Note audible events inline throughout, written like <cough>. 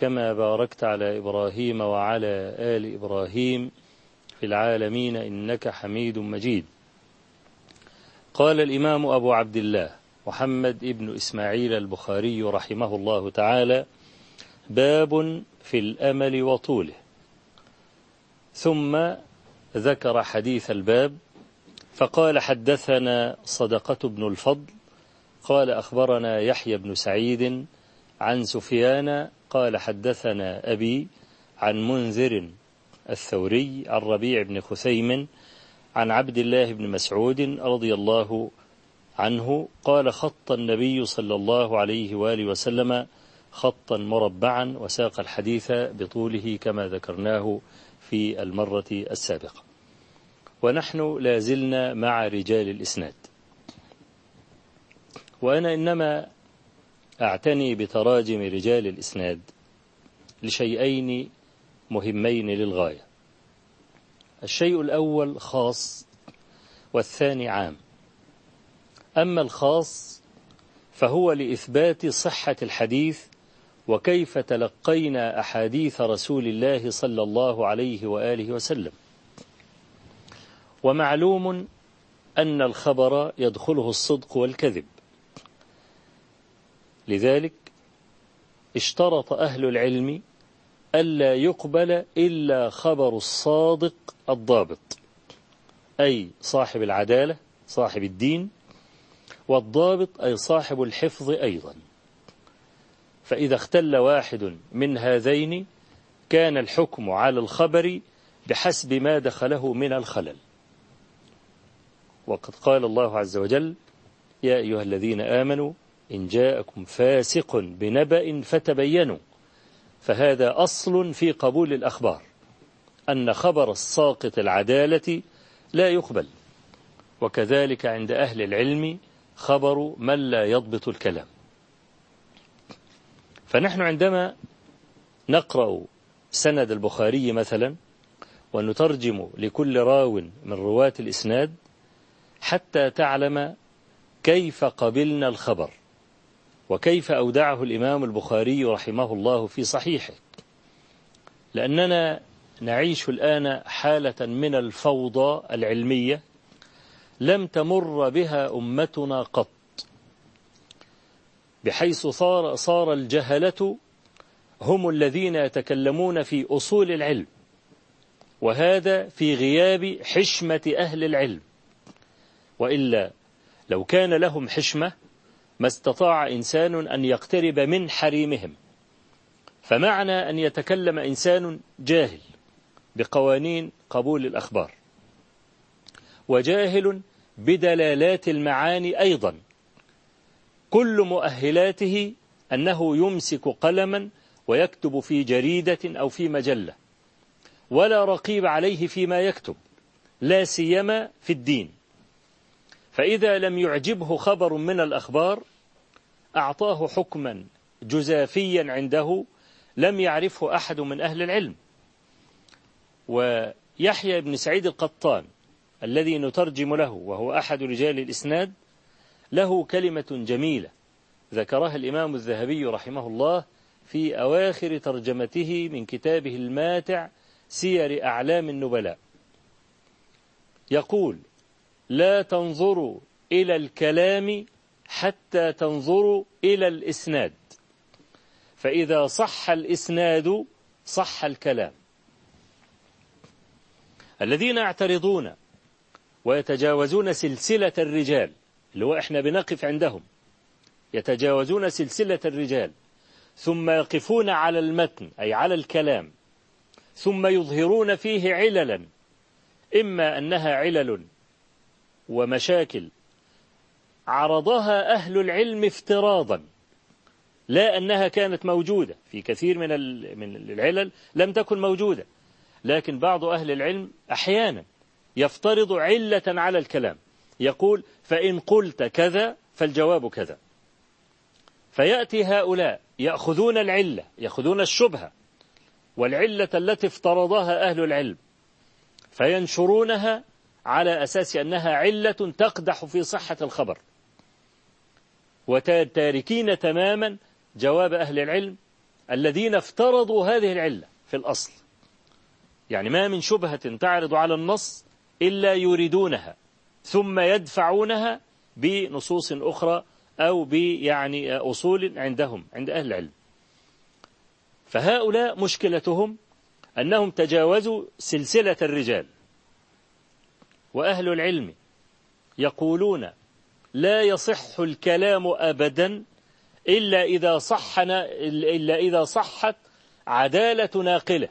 كما باركت على إبراهيم وعلى آل إبراهيم في العالمين إنك حميد مجيد. قال الإمام أبو عبد الله محمد ابن إسماعيل البخاري رحمه الله تعالى باب في الأمل وطوله. ثم ذكر حديث الباب فقال حدثنا صدقة بن الفضل قال أخبرنا يحيى بن سعيد عن سفيان قال حدثنا أبي عن منذر الثوري عن ربيع بن خثيم عن عبد الله بن مسعود رضي الله عنه قال خط النبي صلى الله عليه وآله وسلم خطا مربعا وساق الحديث بطوله كما ذكرناه في المرة السابقة. ونحن لازلنا مع رجال الإسناد. وأنا إنما أعتني بتراجم رجال الإسناد لشيئين مهمين للغاية. الشيء الأول خاص والثاني عام. أما الخاص فهو لإثبات صحة الحديث وكيف تلقينا أحاديث رسول الله صلى الله عليه وآله وسلم. ومعلوم أن الخبر يدخله الصدق والكذب. لذلك اشترط أهل العلم ألا يقبل إلا خبر الصادق الضابط أي صاحب العدالة صاحب الدين والضابط أي صاحب الحفظ أيضا. فإذا اختل واحد من هذين كان الحكم على الخبر بحسب ما دخله من الخلل. وقد قال الله عز وجل يا أيها الذين آمنوا إن جاءكم فاسق بنبأ فتبينوا فهذا أصل في قبول الأخبار أن خبر الساقط العدالة لا يقبل وكذلك عند أهل العلم خبر من لا يضبط الكلام. فنحن عندما نقرأ سند البخاري مثلا ونترجم لكل راو من رواة الإسناد حتى تعلم كيف قبلنا الخبر. وكيف أودعه الإمام البخاري رحمه الله في صحيحه؟ لأننا نعيش الآن حالة من الفوضى العلمية لم تمر بها أمتنا قط بحيث صار, صار الجهلة هم الذين يتكلمون في أصول العلم وهذا في غياب حشمة أهل العلم. وإلا لو كان لهم حشمة ما استطاع إنسان أن يقترب من حريمهم. فمعنى أن يتكلم إنسان جاهل بقوانين قبول الأخبار وجاهل بدلالات المعاني أيضا. كل مؤهلاته أنه يمسك قلما ويكتب في جريدة أو في مجلة ولا رقيب عليه فيما يكتب لا سيما في الدين. فإذا لم يعجبه خبر من الأخبار أعطاه حكما جزافيا عنده لم يعرفه أحد من أهل العلم. ويحيى بن سعيد القطان الذي نترجم له وهو أحد رجال الإسناد له كلمة جميلة ذكرها الإمام الذهبي رحمه الله في أواخر ترجمته من كتابه الماتع سير أعلام النبلاء. يقول لا تنظروا إلى الكلام حتى تنظروا إلى الإسناد. فإذا صح الإسناد صح الكلام. الذين يعترضون ويتجاوزون سلسلة الرجال اللي هو إحنا بنقف عندهم يتجاوزون سلسلة الرجال ثم يقفون على المتن أي على الكلام ثم يظهرون فيه عللا إما أنها علل ومشاكل عرضها أهل العلم افتراضا لا أنها كانت موجودة. في كثير من من العلل لم تكن موجودة. لكن بعض أهل العلم أحيانا يفترض علة على الكلام. يقول فإن قلت كذا فالجواب كذا. فيأتي هؤلاء يأخذون العلة يأخذون الشبهة والعلة التي افترضها أهل العلم فينشرونها على أساس أنها علة تقدح في صحة الخبر. وتاركين تماما جواب أهل العلم الذين افترضوا هذه العلة في الأصل. يعني ما من شبهة تعرض على النص إلا يريدونها ثم يدفعونها بنصوص أخرى أو بيعني أصول عندهم عند أهل العلم. فهؤلاء مشكلتهم أنهم تجاوزوا سلسلة الرجال. وأهل العلم يقولون لا يصح الكلام أبدا إلا إذا صحنا إلا إذا صحت عدالة ناقلة.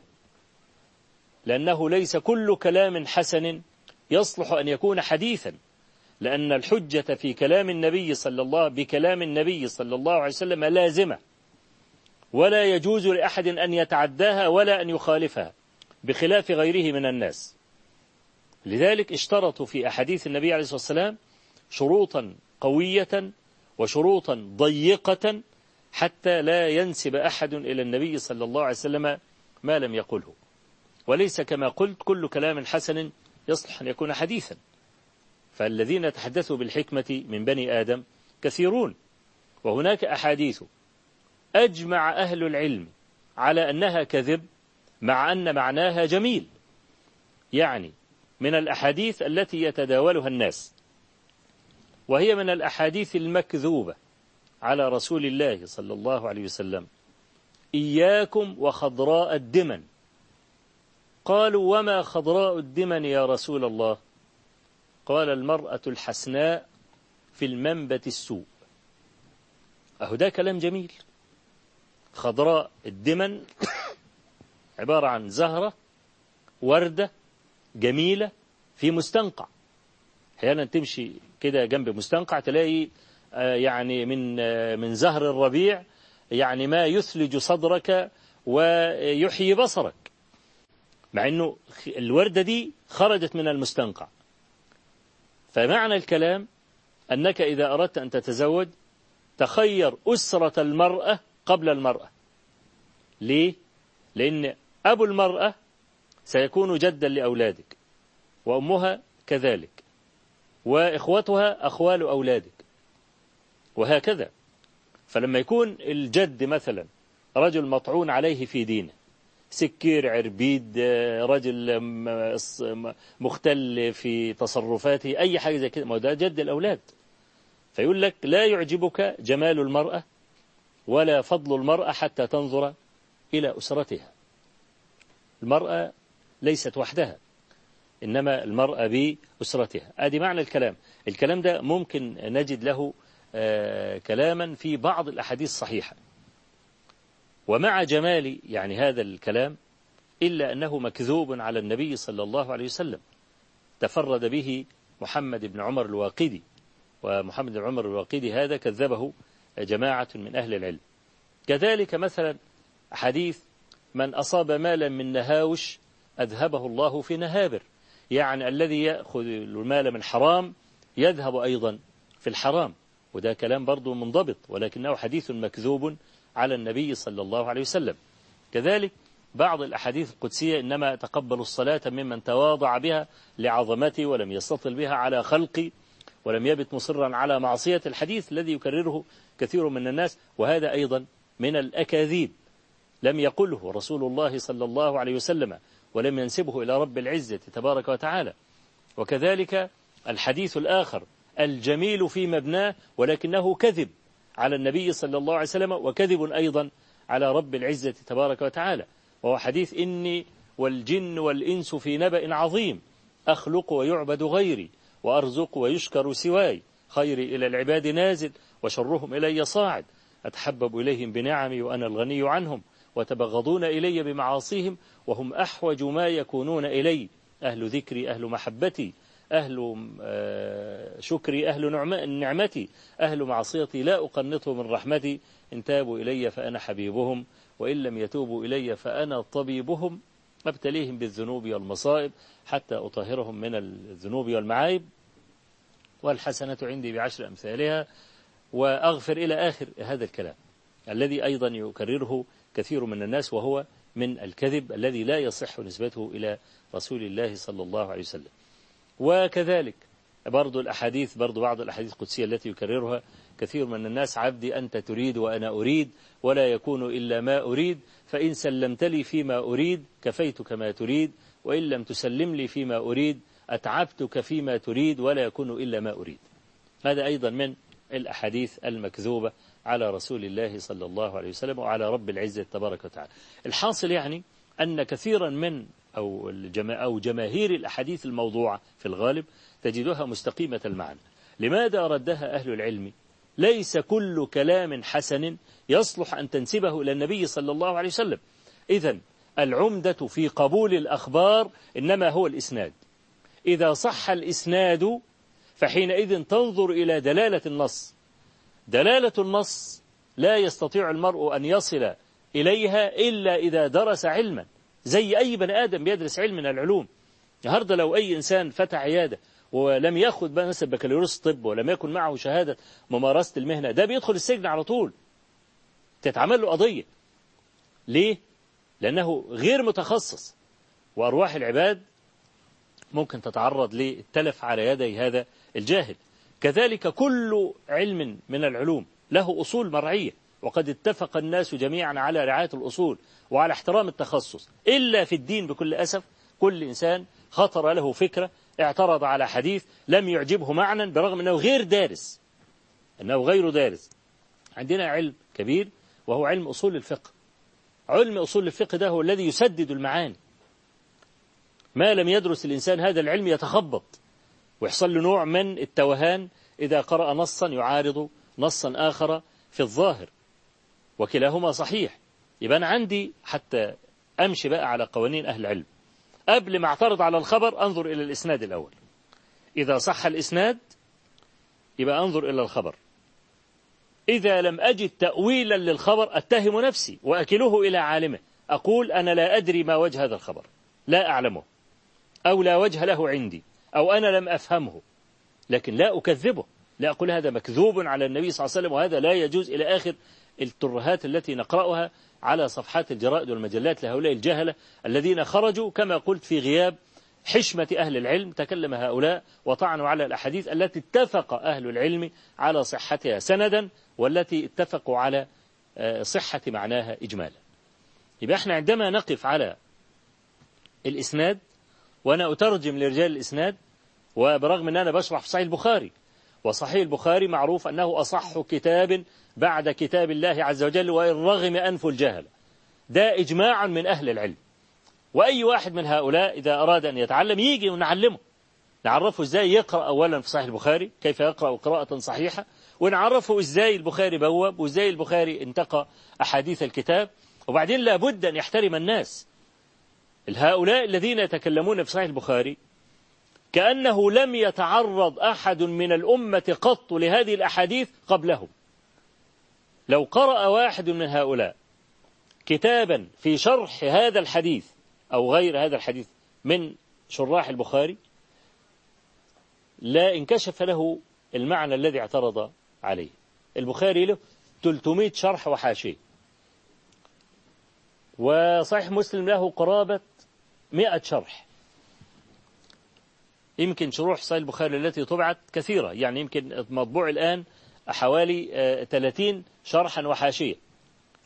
لأنه ليس كل كلام حسن يصلح أن يكون حديثا. لأن الحجة في كلام النبي صلى الله بكلام النبي صلى الله عليه وسلم لازمة. ولا يجوز لأحد أن يتعداها ولا أن يخالفها بخلاف غيره من الناس. لذلك اشترطوا في أحاديث النبي عليه الصلاة والسلام شروطا قوية وشروطا ضيقة حتى لا ينسب أحد إلى النبي صلى الله عليه وسلم ما لم يقله. وليس كما قلت كل كلام حسن يصلح أن يكون حديثا. فالذين تحدثوا بالحكمة من بني آدم كثيرون وهناك أحاديث أجمع أهل العلم على أنها كذب مع أن معناها جميل. يعني من الأحاديث التي يتداولها الناس. وهي من الأحاديث المكذوبة على رسول الله صلى الله عليه وسلم. إياكم وخضراء الدمن. قالوا وما خضراء الدمن يا رسول الله؟ قال المرأة الحسناء في المنبت السوء. أهو ده كلام جميل. خضراء الدمن <coughs> عبارة عن زهرة وردة جميلة في مستنقع. أحيانا تمشي كده جنب مستنقع تلاقي يعني من من زهر الربيع يعني ما يثلج صدرك ويحيي بصرك. مع أنه الوردة دي خرجت من المستنقع. فمعنى الكلام أنك إذا أردت أن تتزوج تخير أسرة المرأة قبل المرأة. ليه؟ لأن أبو المرأة سيكون جدا لأولادك وأمها كذلك. وإخوتها أخوال أولادك. وهكذا. فلما يكون الجد مثلا رجل مطعون عليه في دينه سكير عربيد رجل مختل في تصرفاته أي حاجة زي كده ما ده جد الأولاد. فيقول لك لا يعجبك جمال المرأة ولا فضل المرأة حتى تنظر إلى أسرتها. المرأة ليست وحدها. إنما المرأة بأسرتها. هذه معنى الكلام. الكلام ده ممكن نجد له كلاما في بعض الأحاديث الصحيحة. ومع جمال يعني هذا الكلام إلا أنه مكذوب على النبي صلى الله عليه وسلم. تفرد به محمد بن عمر الواقدي. ومحمد بن عمر الواقدي هذا كذبه جماعة من أهل العلم. كذلك مثلا حديث من أصاب مالا من نهاوش أذهبه الله في نهابر. يعني الذي يأخذ المال من حرام يذهب أيضا في الحرام. وده كلام برضو منضبط ولكنه حديث مكذوب على النبي صلى الله عليه وسلم. كذلك بعض الأحاديث القدسية إنما تقبل الصلاة ممن تواضع بها لعظمتي ولم يستطل بها على خلقي ولم يبت مصرا على معصية. الحديث الذي يكرره كثير من الناس وهذا أيضا من الأكاذيب. لم يقله رسول الله صلى الله عليه وسلم. ولم ينسبه إلى رب العزة تبارك وتعالى. وكذلك الحديث الآخر الجميل في مبناه ولكنه كذب على النبي صلى الله عليه وسلم وكذب أيضا على رب العزة تبارك وتعالى. وهو حديث إني والجن والإنس في نبأ عظيم أخلق ويعبد غيري وأرزق ويشكر سواي خيري إلى العباد نازل وشرهم إلي صاعد أتحبب إليهم بنعمي وأنا الغني عنهم. وتبغضون إلي بمعاصيهم وهم أحوج ما يكونون إلي. أهل ذكري أهل محبتي أهل آه، شكري أهل نعمتي أهل معصيتي. لا أقنطه من رحمتي. إن تابوا إلي فأنا حبيبهم وإن لم يتوبوا إلي فأنا طبيبهم. أبتليهم بالذنوب والمصائب حتى أطهرهم من الذنوب والمعايب. والحسنة عندي بعشر أمثالها وأغفر إلى آخر هذا الكلام الذي أيضا يكرره كثير من الناس وهو من الكذب الذي لا يصح نسبته إلى رسول الله صلى الله عليه وسلم. وكذلك برضو الأحاديث برضو بعض الأحاديث القدسية التي يكررها كثير من الناس عبدي أنت تريد وأنا أريد ولا يكون إلا ما أريد فإن سلمت لي فيما أريد كفيتك ما تريد وإن لم تسلم لي فيما أريد أتعبتك فيما تريد ولا يكون إلا ما أريد. هذا أيضا من الأحاديث المكذوبة على رسول الله صلى الله عليه وسلم وعلى رب العزة تبارك وتعالى. الحاصل يعني أن كثيرا من أو, أو جماهير الأحاديث الموضوعة في الغالب تجدها مستقيمة المعنى. لماذا ردها أهل العلم؟ ليس كل كلام حسن يصلح أن تنسبه إلى النبي صلى الله عليه وسلم. إذا العمدة في قبول الأخبار إنما هو الإسناد. إذا صح الإسناد فحينئذ تنظر إلى دلالة النص. دلالة النص لا يستطيع المرء أن يصل إليها إلا إذا درس علما. زي أي بني آدم بيدرس علم من العلوم. النهارده لو أي إنسان فتح عيادة ولم يأخذ مثلا بكالوريوس طب ولم يكن معه شهادة ممارسة المهنة ده بيدخل السجن على طول. تتعمل له قضية. ليه؟ لأنه غير متخصص. وأرواح العباد ممكن تتعرض للتلف على يدي هذا الجاهل. كذلك كل علم من العلوم له أصول مرعية وقد اتفق الناس جميعا على رعاية الأصول وعلى احترام التخصص إلا في الدين بكل أسف كل إنسان خطر له فكرة اعترض على حديث لم يعجبه معنى برغم أنه غير دارس أنه غير دارس. عندنا علم كبير وهو علم أصول الفقه. علم أصول الفقه ده هو الذي يسدد المعاني. ما لم يدرس الإنسان هذا العلم يتخبط. ويحصل له نوع من التوهان إذا قرأ نصا يعارض نصا آخر في الظاهر. وكلاهما صحيح. يبقى أنا عندي حتى أمشي بقى على قوانين أهل العلم. قبل ما أعترض على الخبر أنظر إلى الإسناد الأول. إذا صح الإسناد يبقى أنظر إلى الخبر. إذا لم أجد تأويلا للخبر أتهم نفسي وأكله إلى عالمه. أقول أنا لا أدري ما وجه هذا الخبر. لا أعلمه. أو لا وجه له عندي. أو أنا لم أفهمه لكن لا أكذبه لا أقول هذا مكذوب على النبي صلى الله عليه وسلم وهذا لا يجوز إلى آخر الترهات التي نقرأها على صفحات الجرائد والمجلات لهؤلاء الجهلة الذين خرجوا كما قلت في غياب حشمة أهل العلم تكلم هؤلاء وطعنوا على الأحاديث التي اتفق أهل العلم على صحتها سندا والتي اتفقوا على آه، صحة معناها إجمالا. يبقى إحنا عندما نقف على الإسناد وأنا أترجم لرجال الإسناد وبرغم أن أنا بشرح في صحيح البخاري وصحيح البخاري معروف أنه أصح كتاب بعد كتاب الله عز وجل وإن رغم أنف الجهل. ده إجماع من أهل العلم. وأي واحد من هؤلاء إذا أراد أن يتعلم يجي ونعلمه. نعرفه إزاي يقرأ أولا في صحيح البخاري كيف يقرأ قراءة صحيحة ونعرفه إزاي البخاري بواب وإزاي البخاري انتقى أحاديث الكتاب. وبعدين لابد أن يحترم الناس. هؤلاء الذين يتكلمون في صحيح البخاري كأنه لم يتعرض أحد من الأمة قط لهذه الأحاديث قبلهم. لو قرأ واحد من هؤلاء كتابا في شرح هذا الحديث أو غير هذا الحديث من شراح البخاري لا انكشف له المعنى الذي اعترض عليه. البخاري له 300 شرح وحاشية. وصحيح مسلم له قرابة 100 شرح. يمكن شروح صحيح البخاري التي طبعت كثيرة. يعني يمكن مطبوع الآن حوالي 30 آه، شرحا وحاشية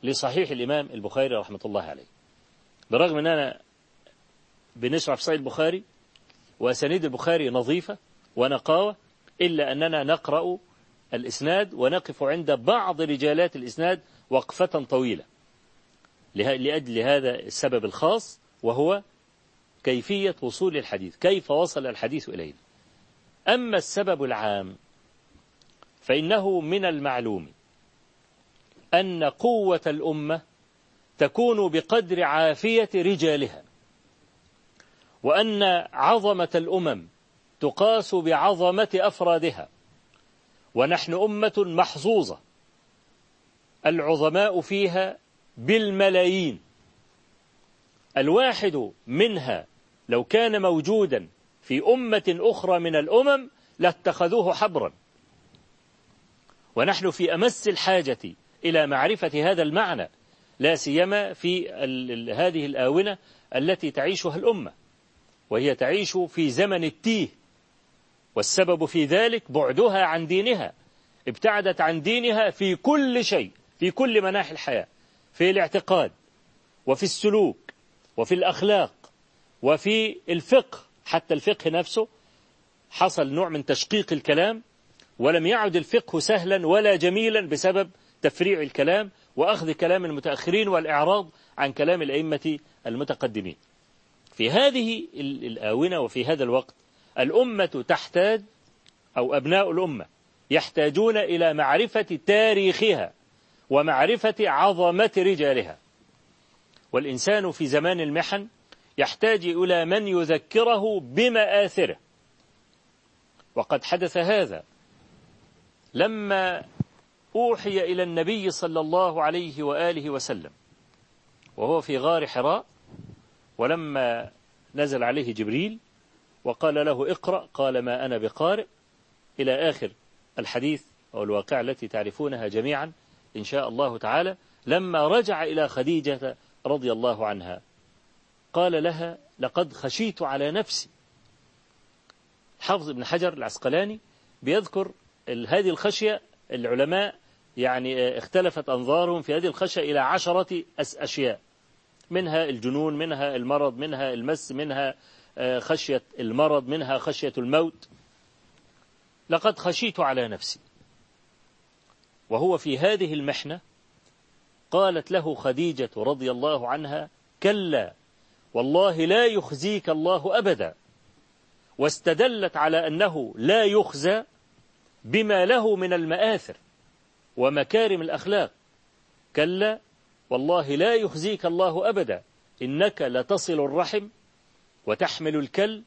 لصحيح الإمام البخاري رحمة الله عليه. برغم أن أنا بنشرح في صحيح البخاري وأسانيد البخاري نظيفة ونقاوة إلا أننا نقرأ الإسناد ونقف عند بعض رجالات الإسناد وقفة طويلة. لأجل هذا السبب الخاص وهو كيفية وصول الحديث كيف وصل الحديث إلينا. أما السبب العام فإنه من المعلوم أن قوة الأمة تكون بقدر عافية رجالها وأن عظمة الأمم تقاس بعظمة أفرادها ونحن أمة محظوظة. العظماء فيها بالملايين. الواحد منها لو كان موجودا في أمة أخرى من الأمم لاتخذوه حبرا. ونحن في أمس الحاجة إلى معرفة هذا المعنى لا سيما في هذه الآونة التي تعيشها الأمة. وهي تعيش في زمن التيه والسبب في ذلك بعدها عن دينها ابتعدت عن دينها في كل شيء في كل مناحي الحياة في الاعتقاد وفي السلوك وفي الأخلاق وفي الفقه حتى الفقه نفسه حصل نوع من تشقيق الكلام ولم يعد الفقه سهلا ولا جميلا بسبب تفريع الكلام وأخذ كلام المتأخرين والإعراض عن كلام الأئمة المتقدمين. في هذه الآونة وفي هذا الوقت الأمة تحتاج أو أبناء الأمة يحتاجون إلى معرفة تاريخها ومعرفة عظمة رجالها. والإنسان في زمان المحن يحتاج إلى من يذكره بمآثره. وقد حدث هذا لما أوحي إلى النبي صلى الله عليه وآله وسلم وهو في غار حراء ولما نزل عليه جبريل وقال له اقرأ قال ما أنا بقارئ. إلى آخر الحديث أو الواقع التي تعرفونها جميعا إن شاء الله تعالى لما رجع إلى خديجة رضي الله عنها. قال لها لقد خشيت على نفسي. حافظ ابن حجر العسقلاني بيذكر هذه الخشية العلماء يعني اختلفت أنظارهم في هذه الخشية إلى عشرة أشياء منها الجنون منها المرض منها المس منها آه، خشية المرض منها خشية الموت. لقد خشيت على نفسي. وهو في هذه المحنة قالت له خديجة رضي الله عنها كلا والله لا يخزيك الله أبدا. واستدلت على أنه لا يخزى بما له من المآثر ومكارم الأخلاق. كلا والله لا يخزيك الله أبدا. إنك لتصل الرحم وتحمل الكل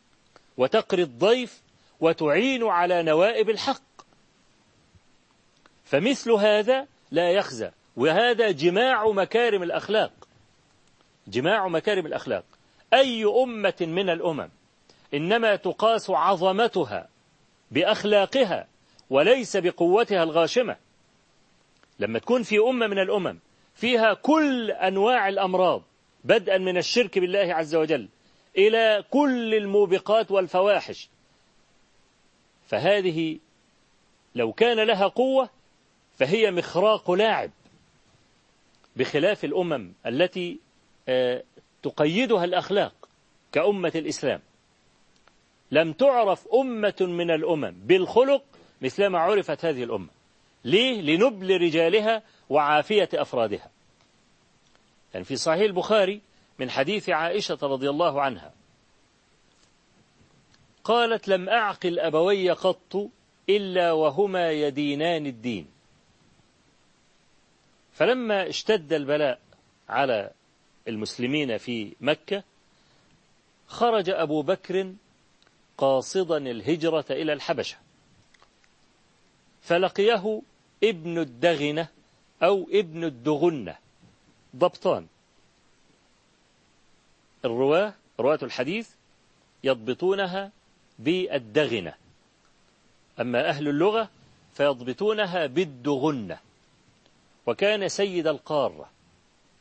وتقري الضيف وتعين على نوائب الحق. فمثل هذا لا يخزى وهذا جماع مكارم الأخلاق. جماع مكارم الأخلاق. أي أمة من الأمم إنما تقاس عظمتها بأخلاقها وليس بقوتها الغاشمة. لما تكون في أمة من الأمم فيها كل أنواع الأمراض بدءا من الشرك بالله عز وجل إلى كل الموبقات والفواحش فهذه لو كان لها قوة فهي مخراق لاعب بخلاف الأمم التي آه، تقيدها الأخلاق كأمة الإسلام. لم تعرف أمة من الأمم بالخلق مثلما عرفت هذه الأمة. ليه؟ لنبل رجالها وعافية أفرادها. يعني في صحيح البخاري من حديث عائشة رضي الله عنها قالت لم أعقل أبوي قط إلا وهما يدينان الدين. فلما اشتد البلاء على المسلمين في مكة خرج أبو بكر قاصدا الهجرة إلى الحبشة. فلقيه ابن الدغنة أو ابن الدغنة ضبطان. الرواة رواة الحديث يضبطونها بالدغنة. أما أهل اللغة فيضبطونها بالدغنة. وكان سيد القارة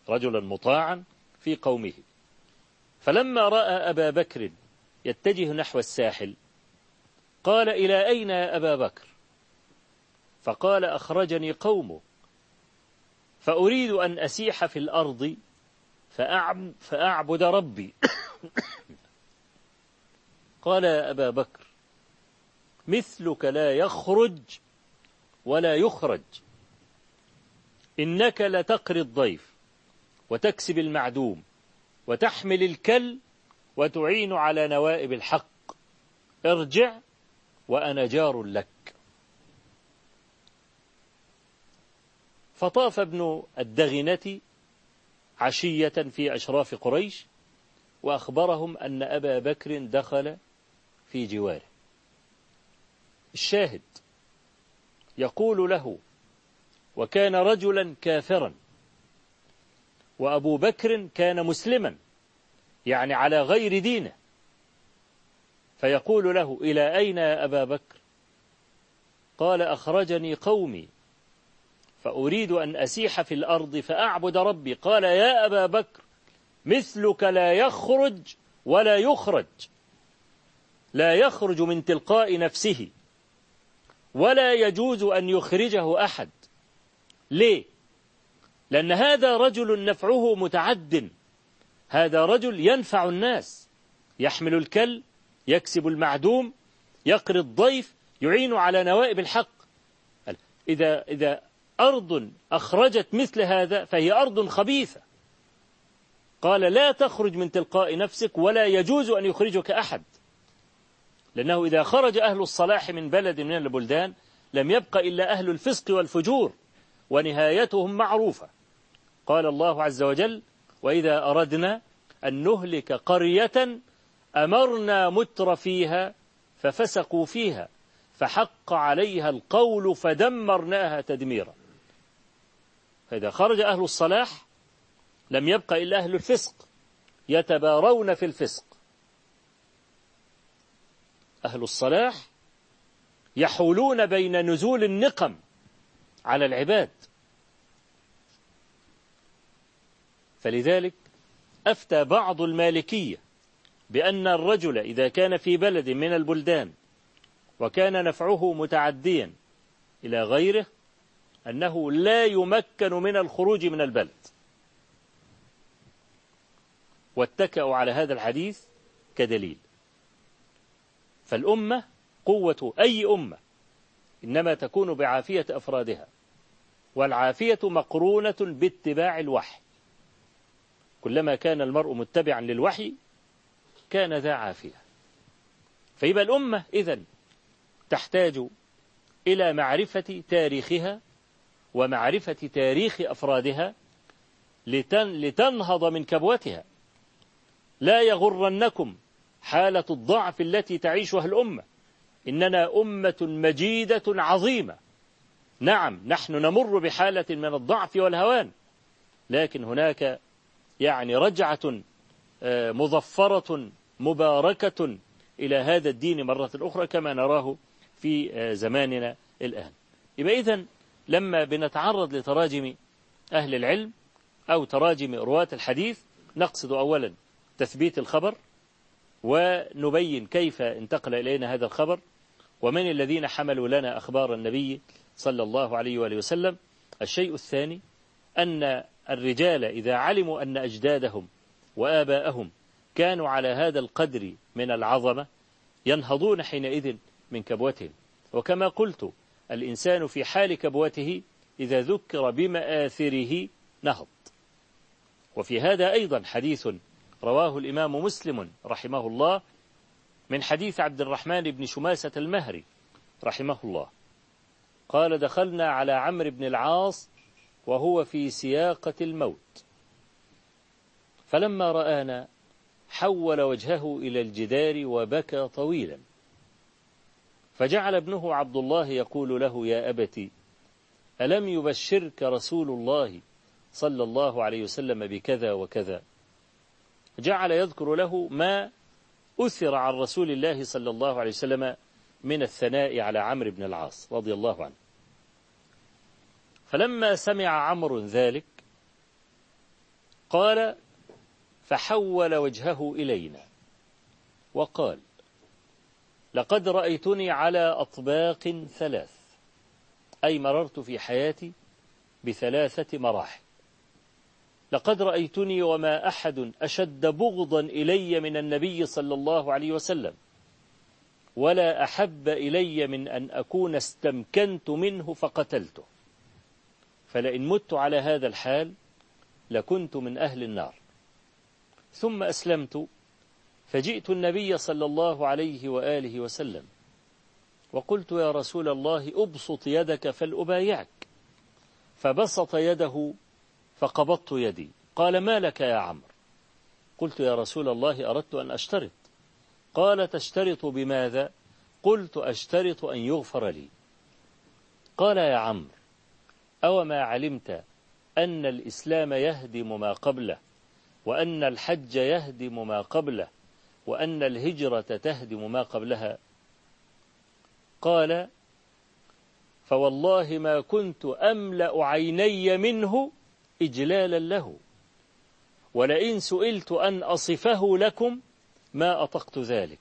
رجلا مطاعا في قومه. فلما رأى أبا بكر يتجه نحو الساحل قال إلى أين يا أبا بكر؟ فقال أخرجني قومه. فأريد أن أسيح في الأرض فأعبد ربي. <coughs> قال يا أبا بكر مثلك لا يخرج ولا يخرج. إنك لتقري الضيف. وتكسب المعدوم وتحمل الكل وتعين على نوائب الحق. ارجع وأنا جار لك. فطاف ابن الدغنة عشية في أشراف قريش وأخبرهم أن أبا بكر دخل في جواره. الشاهد يقول له وكان رجلا كافرا وأبو بكر كان مسلما يعني على غير دينه. فيقول له إلى أين يا أبا بكر؟ قال أخرجني قومي فأريد أن أسيح في الأرض فأعبد ربي. قال يا أبا بكر مثلك لا يخرج ولا يخرج. لا يخرج من تلقاء نفسه ولا يجوز أن يخرجه أحد. ليه؟ لأن هذا رجل نفعه متعد. هذا رجل ينفع الناس. يحمل الكل يكسب المعدوم يقري الضيف يعين على نوائب الحق. إذا, إذا أرض أخرجت مثل هذا فهي أرض خبيثة. قال لا تخرج من تلقاء نفسك ولا يجوز أن يخرجك أحد. لأنه إذا خرج أهل الصلاح من بلد من البلدان لم يبق إلا أهل الفسق والفجور ونهايتهم معروفة. قال الله عز وجل وإذا أردنا أن نهلك قرية أمرنا متر فيها ففسقوا فيها فحق عليها القول فدمرناها تدميرا. فإذا خرج أهل الصلاح لم يبق إلا أهل الفسق يتبارون في الفسق. أهل الصلاح يحولون بين نزول النقم على العباد. فلذلك أفتى بعض المالكية بأن الرجل إذا كان في بلد من البلدان وكان نفعه متعديا إلى غيره أنه لا يمكن من الخروج من البلد. واتكأوا على هذا الحديث كدليل. فالأمة قوة أي أمة إنما تكون بعافية أفرادها والعافية مقرونة باتباع الوحي. كلما كان المرء متبعا للوحي كان ذا عافية. فيبقى الأمة إذن تحتاج إلى معرفة تاريخها ومعرفة تاريخ أفرادها لتنهض من كبوتها. لا يغرنكم حالة الضعف التي تعيشها الأمة. إننا أمة مجيدة عظيمة. نعم نحن نمر بحالة من الضعف والهوان لكن هناك يعني رجعة آه، مظفرة مباركة إلى هذا الدين مرة أخرى كما نراه في آه، زماننا الآن. يبقى إذن لما بنتعرض لتراجم أهل العلم أو تراجم رواة الحديث نقصد أولا تثبيت الخبر ونبين كيف انتقل إلينا هذا الخبر ومن الذين حملوا لنا أخبار النبي صلى الله عليه وآله وسلم. الشيء الثاني أن الرجال إذا علموا أن أجدادهم وآباءهم كانوا على هذا القدر من العظمة ينهضون حينئذ من كبوتهم. وكما قلت الإنسان في حال كبوته إذا ذكر بمآثره نهض. وفي هذا أيضا حديث رواه الإمام مسلم رحمه الله من حديث عبد الرحمن بن شماسة المهري رحمه الله. قال دخلنا على عمرو بن العاص وهو في سياقة الموت. فلما رآنا حول وجهه إلى الجدار وبكى طويلا. فجعل ابنه عبد الله يقول له يا أبت ألم يبشرك رسول الله صلى الله عليه وسلم بكذا وكذا؟ جعل يذكر له ما أثر عن رسول الله صلى الله عليه وسلم من الثناء على عمرو بن العاص رضي الله عنه. فلما سمع عمرو ذلك قال فحول وجهه إلينا. وقال لقد رأيتني على أطباق ثلاث أي مررت في حياتي بثلاثة مراحل. لقد رأيتني وما أحد أشد بغضا إلي من النبي صلى الله عليه وسلم ولا أحب إلي من أن أكون استمكنت منه فقتلته. فلئن مت على هذا الحال لكنت من أهل النار. ثم أسلمت فجئت النبي صلى الله عليه وآله وسلم وقلت يا رسول الله أبسط يدك فلأبايعك. فبسط يده فقبضت يدي. قال ما لك يا عمرو؟ قلت يا رسول الله أردت أن أشترط. قال تشترط بماذا؟ قلت أشترط أن يغفر لي. قال يا عمرو أو ما علمت أن الإسلام يهدم ما قبله وأن الحج يهدم ما قبله وأن الهجرة تهدم ما قبلها؟ قال فوالله ما كنت أملأ عيني منه إجلالا له ولئن سئلت أن أصفه لكم ما أطقت ذلك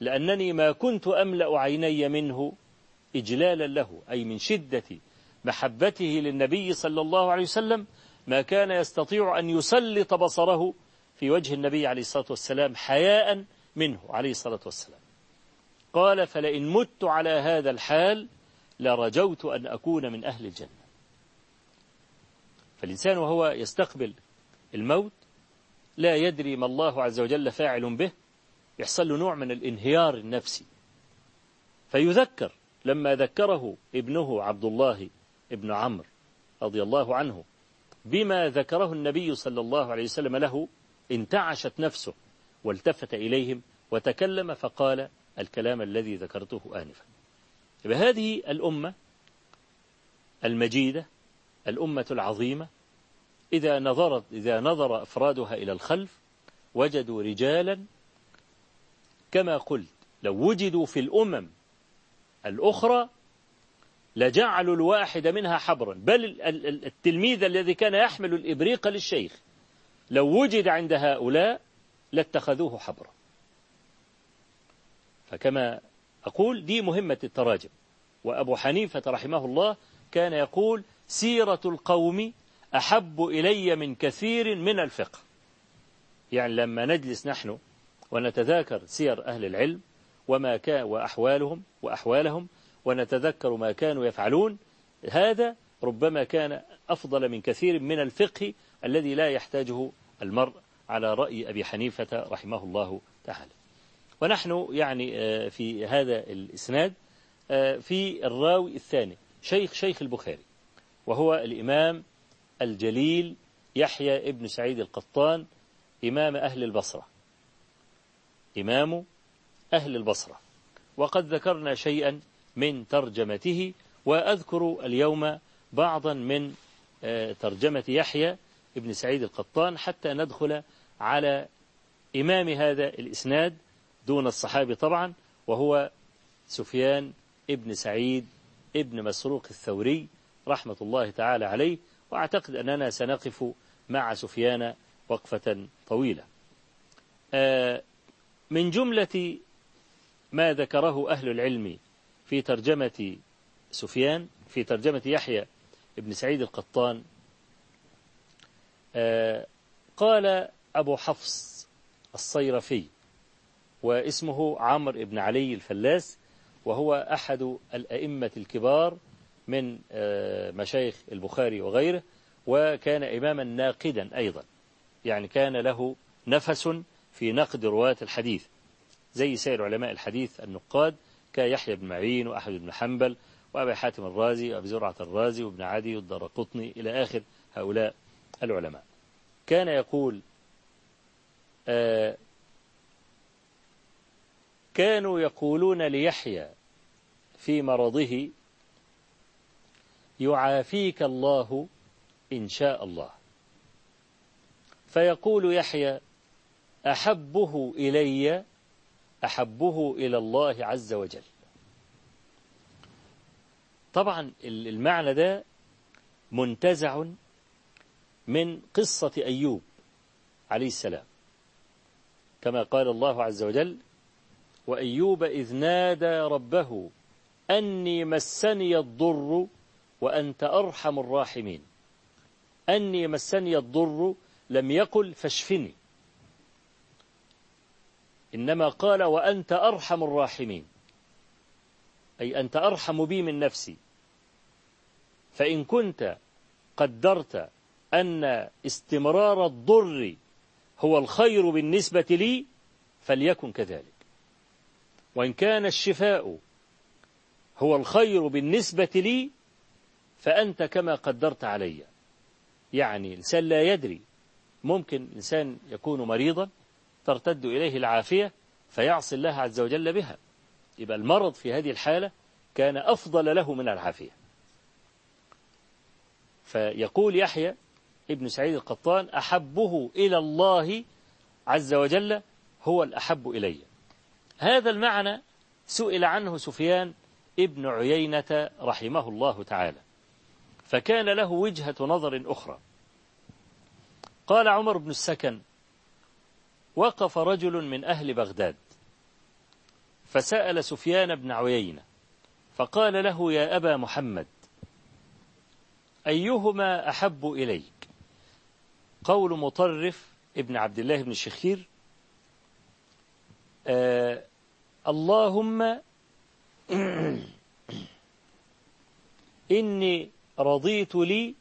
لأنني ما كنت أملأ عيني منه إجلالا له أي من شدة محبته للنبي صلى الله عليه وسلم ما كان يستطيع أن يسلط بصره في وجه النبي عليه الصلاة والسلام حياء منه عليه الصلاة والسلام. قال فلئن مت على هذا الحال لرجوت أن أكون من أهل الجنة. فالإنسان وهو يستقبل الموت لا يدري ما الله عز وجل فاعل به يحصل له نوع من الانهيار النفسي. فيذكر لما ذكره ابنه عبد الله ابن عمرو رضي الله عنه بما ذكره النبي صلى الله عليه وسلم له انتعشت نفسه والتفت إليهم وتكلم فقال الكلام الذي ذكرته آنفا. بهذه الأمة المجيدة الأمة العظيمة إذا نظرت إذا نظر أفرادها إلى الخلف وجدوا رجالا كما قلت لو وجدوا في الأمم الأخرى لجعلوا الواحد منها حبرا. بل التلميذ الذي كان يحمل الإبريق للشيخ لو وجد عند هؤلاء لاتخذوه حبرا. فكما أقول دي مهمة التراجم. وأبو حنيفة رحمه الله كان يقول سيرة القوم أحب إلي من كثير من الفقه. يعني لما نجلس نحن ونتذاكر سير أهل العلم وما كان وأحوالهم وأحوالهم ونتذكر ما كانوا يفعلون. هذا ربما كان أفضل من كثير من الفقه الذي لا يحتاجه المرء على رأي أبي حنيفة رحمه الله تعالى. ونحن يعني آه، في هذا الإسناد آه، في الراوي الثاني شيخ شيخ البخاري وهو الإمام الجليل يحيى ابن سعيد القطان إمام أهل البصرة. إمام أهل البصرة. وقد ذكرنا شيئا من ترجمته وأذكر اليوم بعضا من آه، ترجمة يحيى ابن سعيد القطان حتى ندخل على إمام هذا الإسناد دون الصحابي طبعا وهو سفيان ابن سعيد ابن مسروق الثوري رحمة الله تعالى عليه وأعتقد أننا سنقف مع سفيان وقفة طويلة. آه، من جملة ما ذكره أهل العلم في ترجمة سفيان في ترجمة يحيى ابن سعيد القطان آه، قال أبو حفص الصيرفي واسمه عمرو بن علي الفلاس وهو أحد الأئمة الكبار من آه، مشايخ البخاري وغيره وكان إماما ناقدا أيضا. يعني كان له نفس في نقد رواة الحديث زي سائر علماء الحديث النقاد كيحيى بن معين وأحمد بن حنبل وأبي حاتم الرازي وأبي زرعة الرازي وابن عدي والدرقطني إلى آخر هؤلاء العلماء. كان يقول آه كانوا يقولون ليحيى في مرضه يعافيك الله إن شاء الله فيقول يحيى أحبه إلي أحبه إلى الله عز وجل. طبعا المعنى ده منتزع من قصة أيوب عليه السلام. كما قال الله عز وجل وأيوب إذ نادى ربه أني مسني الضر وأنت أرحم الراحمين. أني مسني الضر لم يقل فاشفني. إنما قال وأنت أرحم الراحمين. أي أنت أرحم بي من نفسي. فإن كنت قدرت أن استمرار الضر هو الخير بالنسبة لي فليكن كذلك. وإن كان الشفاء هو الخير بالنسبة لي فأنت كما قدرت علي. يعني الإنسان لا يدري. ممكن إنسان يكون مريضا. ترتد إليه العافية فيعصي الله عز وجل بها. يبقى المرض في هذه الحالة كان أفضل له من العافية. فيقول يحيى ابن سعيد القطان أحبه إلى الله عز وجل هو الأحب إلي. هذا المعنى سئل عنه سفيان ابن عيينة رحمه الله تعالى. فكان له وجهة نظر أخرى. قال عمر بن السكن وقف رجل من أهل بغداد فسأل سفيان بن عيينة فقال له يا أبا محمد أيهما أحب إليك؟ قول مطرف ابن عبد الله بن الشخير آه اللهم إني رضيت لي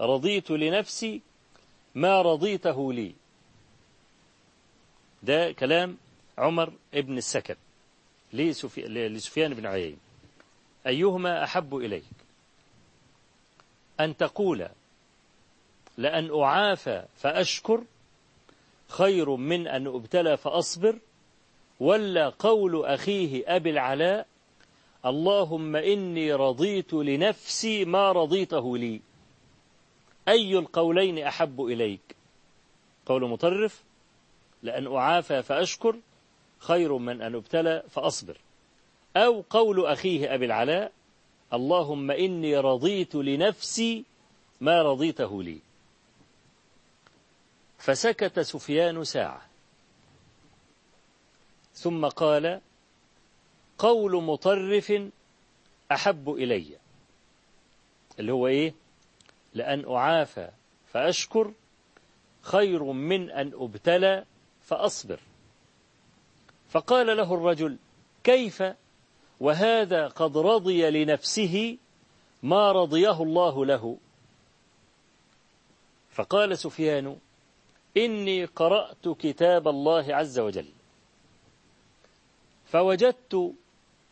رضيت لنفسي ما رضيته لي. ده كلام عمر ابن السكن لسفيان بن عيين. أيهما أحب إليك؟ أن تقول لأن أعافى فأشكر خير من أن أبتلى فأصبر ولا قول أخيه أبي العلاء اللهم إني رضيت لنفسي ما رضيته لي. أي القولين أحب إليك؟ قول مطرف. لأن أعافى فأشكر خير من أن أبتلى فأصبر. أو قول أخيه أبي العلاء اللهم إني رضيت لنفسي ما رضيته لي. فسكت سفيان ساعة. ثم قال قول مطرف أحب إلي. اللي هو إيه؟ لأن أعافى فأشكر خير من أن أبتلى فأصبر. فقال له الرجل كيف؟ وهذا قد رضي لنفسه ما رضيه الله له. فقال سفيان إني قرأت كتاب الله عز وجل فوجدت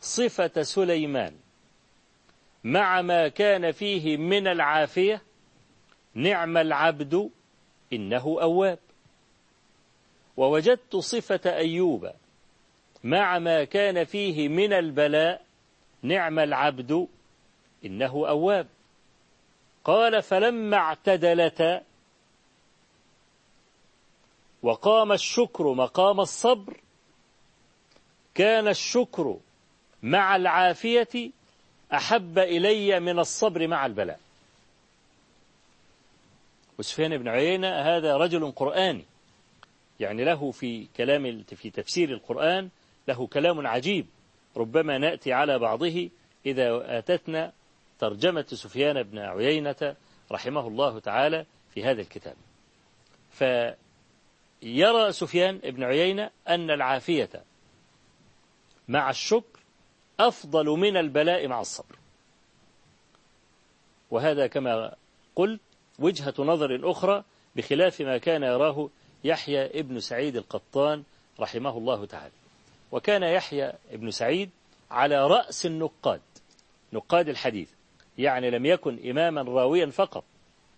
صفة سليمان مع ما كان فيه من العافية نعم العبد إنه أواب. ووجدت صفة أيوب مع ما كان فيه من البلاء نعم العبد إنه أواب. قال فلما اعتدلتا وقام الشكر مقام الصبر كان الشكر مع العافية أحب إلي من الصبر مع البلاء. وسفيان بن عيينة هذا رجل قرآني. يعني له في كلام في تفسير القرآن له كلام عجيب. ربما نأتي على بعضه إذا أتتنا ترجمة سفيان بن عيينة رحمه الله تعالى في هذا الكتاب. فيرى سفيان بن عيينة أن العافية مع الشكر أفضل من البلاء مع الصبر. وهذا كما قلت وجهة نظر أخرى بخلاف ما كان يراه يحيى ابن سعيد القطان رحمه الله تعالى. وكان يحيى ابن سعيد على رأس النقاد نقاد الحديث يعني لم يكن إماما راويا فقط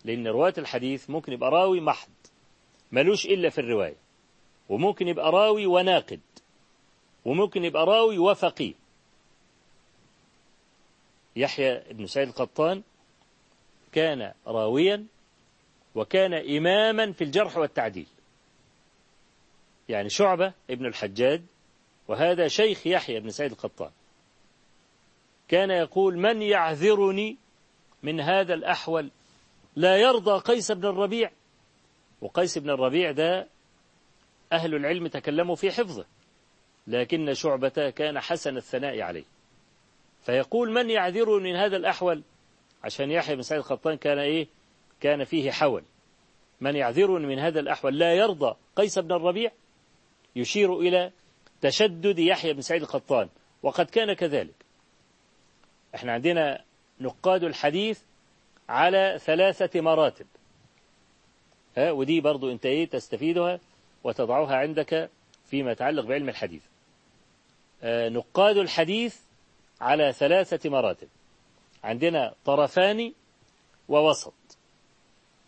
لأن رواة الحديث ممكن يبقى راوي محض ملوش إلا في الرواية وممكن يبقى راوي وناقد وممكن يبقى راوي وفقيه. يحيى ابن سعيد القطان كان راويا وكان إماما في الجرح والتعديل. يعني شعبة ابن الحجاج وهذا شيخ يحيى بن سعيد القطان. كان يقول من يعذرني من هذا الأحول؟ لا يرضى قيس بن الربيع. وقيس بن الربيع ده أهل العلم تكلموا في حفظه لكن شعبة كان حسن الثناء عليه. فيقول من يعذرني من هذا الأحول؟ عشان يحيى بن سعيد القطان كان إيه؟ كان فيه حول. من يعذرني من هذا الأحول؟ لا يرضى قيس بن الربيع؟ يشير إلى تشدد يحيى بن سعيد القطان وقد كان كذلك. إحنا عندنا نقاد الحديث على ثلاثة مراتب. ها ودي برضو أنت إيه تستفيدها وتضعها عندك فيما يتعلق بعلم الحديث. آه نقاد الحديث على ثلاثة مراتب. عندنا طرفان ووسط.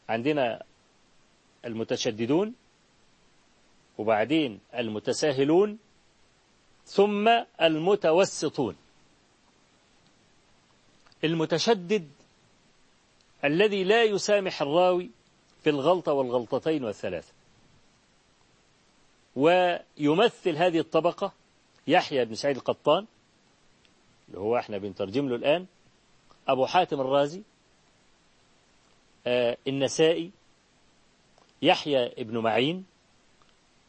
عندنا المتشددون وبعدين المتساهلون ثم المتوسطون. المتشدد الذي لا يسامح الراوي في الغلطة والغلطتين والثلاثة. ويمثل هذه الطبقة يحيى بن سعيد القطان اللي هو إحنا بنترجم له الآن أبو حاتم الرازي آه النسائي يحيى ابن معين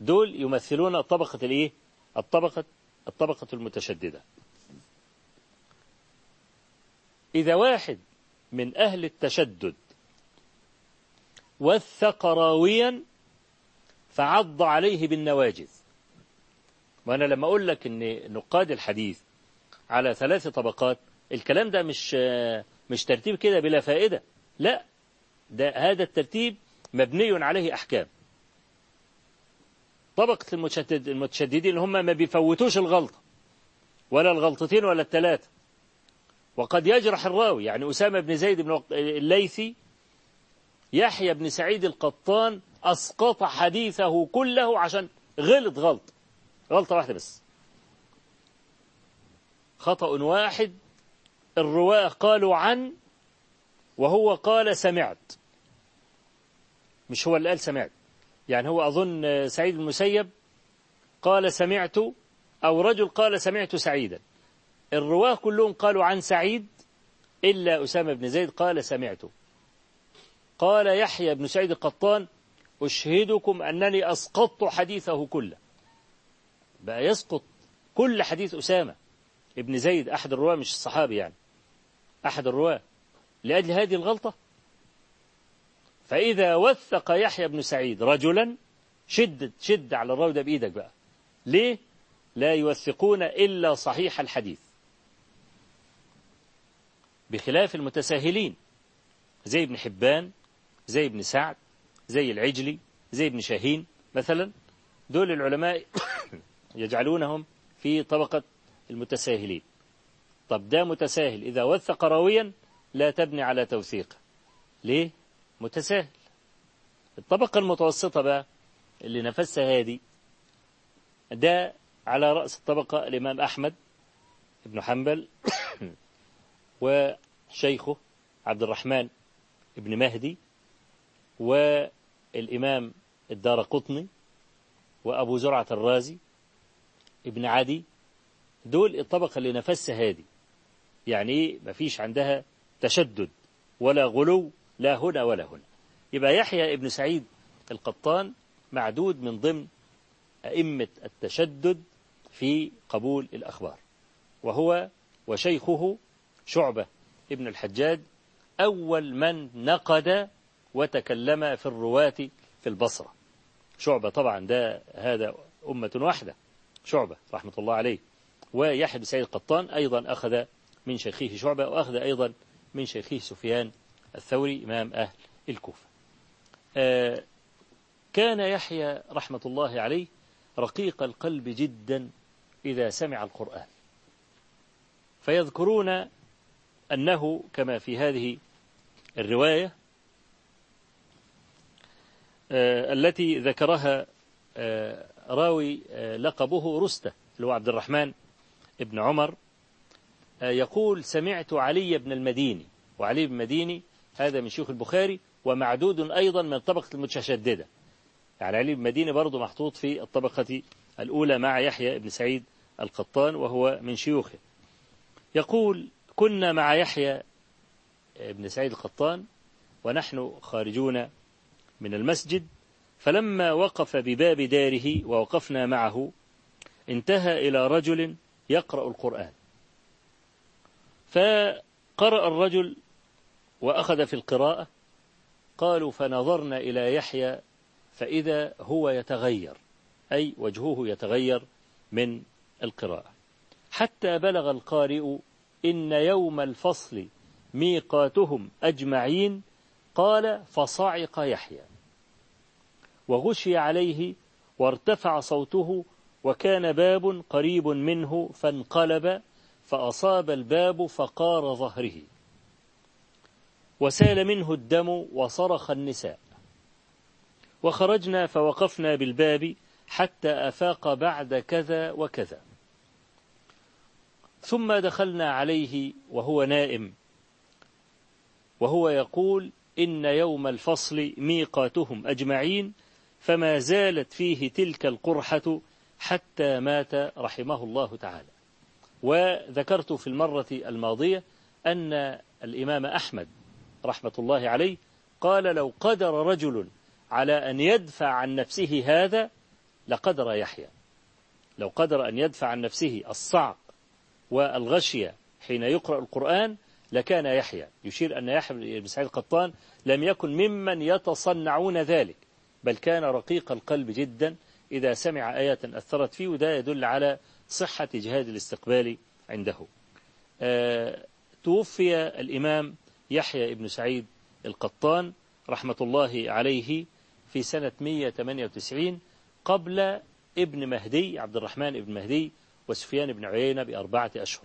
دول يمثلون طبقة الإيه؟ الطبقة الطبقة المتشددة. إذا واحد من أهل التشدد وثق راويا فعض عليه بالنواجذ. وأنا لما أقول لك أن نقاد الحديث على ثلاث طبقات الكلام ده مش مش ترتيب كده بلا فائدة. لا ده هذا الترتيب مبني عليه أحكام. طبقة المتشدد المتشددين هم ما بيفوتوش الغلطة. ولا الغلطتين ولا الثلاثة وقد يجرح الراوي. يعني أسامة بن زيد بن الليثي يحيى بن سعيد القطان أسقط حديثه كله عشان غلط غلط. غلطة واحدة بس. خطأ واحد. الرواة قالوا عن وهو قال سمعت. مش هو اللي قال سمعت. يعني هو أظن سعيد المسيب قال سمعت أو رجل قال سمعت سعيدا. الرواة كلهم قالوا عن سعيد إلا أسامة بن زيد قال سمعت. قال يحيى بن سعيد القطان أشهدكم أنني أسقطت حديثه كله. بقى يسقط كل حديث أسامة ابن زيد أحد الرواة مش الصحابي يعني أحد الرواة لأجل هذه الغلطة؟ فإذا وثق يحيى بن سعيد رجلا شد شد على الراوي ده بإيدك بقى. ليه؟ لا يوثقون إلا صحيح الحديث. بخلاف المتساهلين زي ابن حبان زي ابن سعد زي العجلي زي ابن شاهين مثلا دول العلماء <coughs> يجعلونهم في طبقة المتساهلين. طب ده متساهل إذا وثق راويا لا تبني على توثيقه ليه؟ متساهل. الطبقة المتوسطة بقى اللي نفسها هذه ده على رأس الطبقة الإمام أحمد بن حنبل <coughs> وشيخه عبد الرحمن بن مهدي والإمام الدار قطني وأبو زرعة الرازي ابن عدي. دول الطبقة اللي نفسها هذه يعني إيه؟ مفيش عندها تشدد ولا غلو لا هنا ولا هنا. يبقى يحيى ابن سعيد القطان معدود من ضمن أئمة التشدد في قبول الأخبار. وهو وشيخه شعبة ابن الحجاج أول من نقد وتكلم في الرواة في البصرة. شعبة طبعا ده هذا أمة واحدة شعبة رحمة الله عليه. ويحيى بن سعيد القطان أيضا أخذ من شيخه شعبة وأخذ أيضا من شيخه سفيان الثوري إمام أهل الكوفة. آه كان يحيى رحمة الله عليه رقيق القلب جدا إذا سمع القرآن. فيذكرون أنه كما في هذه الرواية آه التي ذكرها آه راوي لقبه رستة اللي هو عبد الرحمن ابن عمر يقول سمعت علي بن المديني. وعلي بن المديني هذا من شيوخ البخاري ومعدود أيضا من الطبقة المتشددة. يعني علي بن المديني برضه محطوط في الطبقة الأولى مع يحيى بن سعيد القطان وهو من شيوخه. يقول كنا مع يحيى بن سعيد القطان ونحن خارجون من المسجد فلما وقف بباب داره ووقفنا معه انتهى إلى رجل يقرأ القرآن. فقرأ الرجل وأخذ في القراءة قالوا فنظرنا إلى يحيى فإذا هو يتغير أي وجهه يتغير من القراءة. حتى بلغ القارئ إن يوم الفصل ميقاتهم أجمعين قال فصعق يحيى. وغشي عليه وارتفع صوته وكان باب قريب منه فانقلب فأصاب الباب فقار ظهره. وسال منه الدم وصرخ النساء. وخرجنا فوقفنا بالباب حتى أفاق بعد كذا وكذا. ثم دخلنا عليه وهو نائم. وهو يقول إن يوم الفصل ميقاتهم أجمعين فما زالت فيه تلك القرحة حتى مات رحمه الله تعالى. وذكرت في المرة الماضية أن الإمام أحمد رحمة الله عليه قال لو قدر رجل على أن يدفع عن نفسه هذا لقدر يحيى. لو قدر أن يدفع عن نفسه الصعق والغشية حين يقرأ القرآن لكان يحيى. يشير أن يحيى بن سعيد القطان لم يكن ممن يتصنعون ذلك بل كان رقيق القلب جدا إذا سمع آيات أثرت فيه وده يدل على صحة جهاد الاستقبال عنده. آه توفي الإمام يحيى بن سعيد القطان رحمة الله عليه في سنة 198 قبل ابن مهدي عبد الرحمن ابن مهدي وسفيان بن عيينة بأربعة أشهر.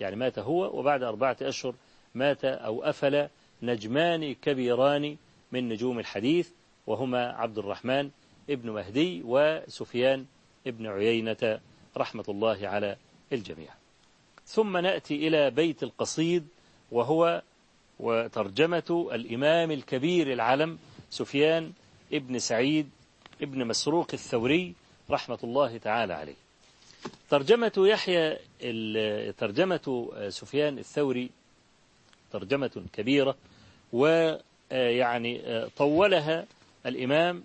يعني مات هو وبعد أربعة أشهر مات أو أفل نجمان كبيران من نجوم الحديث وهما عبد الرحمن ابن مهدي وسفيان ابن عيينة رحمة الله على الجميع. ثم نأتي إلى بيت القصيد وهو وترجمة الإمام الكبير العلم سفيان ابن سعيد ابن مسروق الثوري رحمة الله تعالى عليه. ترجمة يحيى ترجمة سفيان الثوري ترجمة كبيرة ويعني طولها الإمام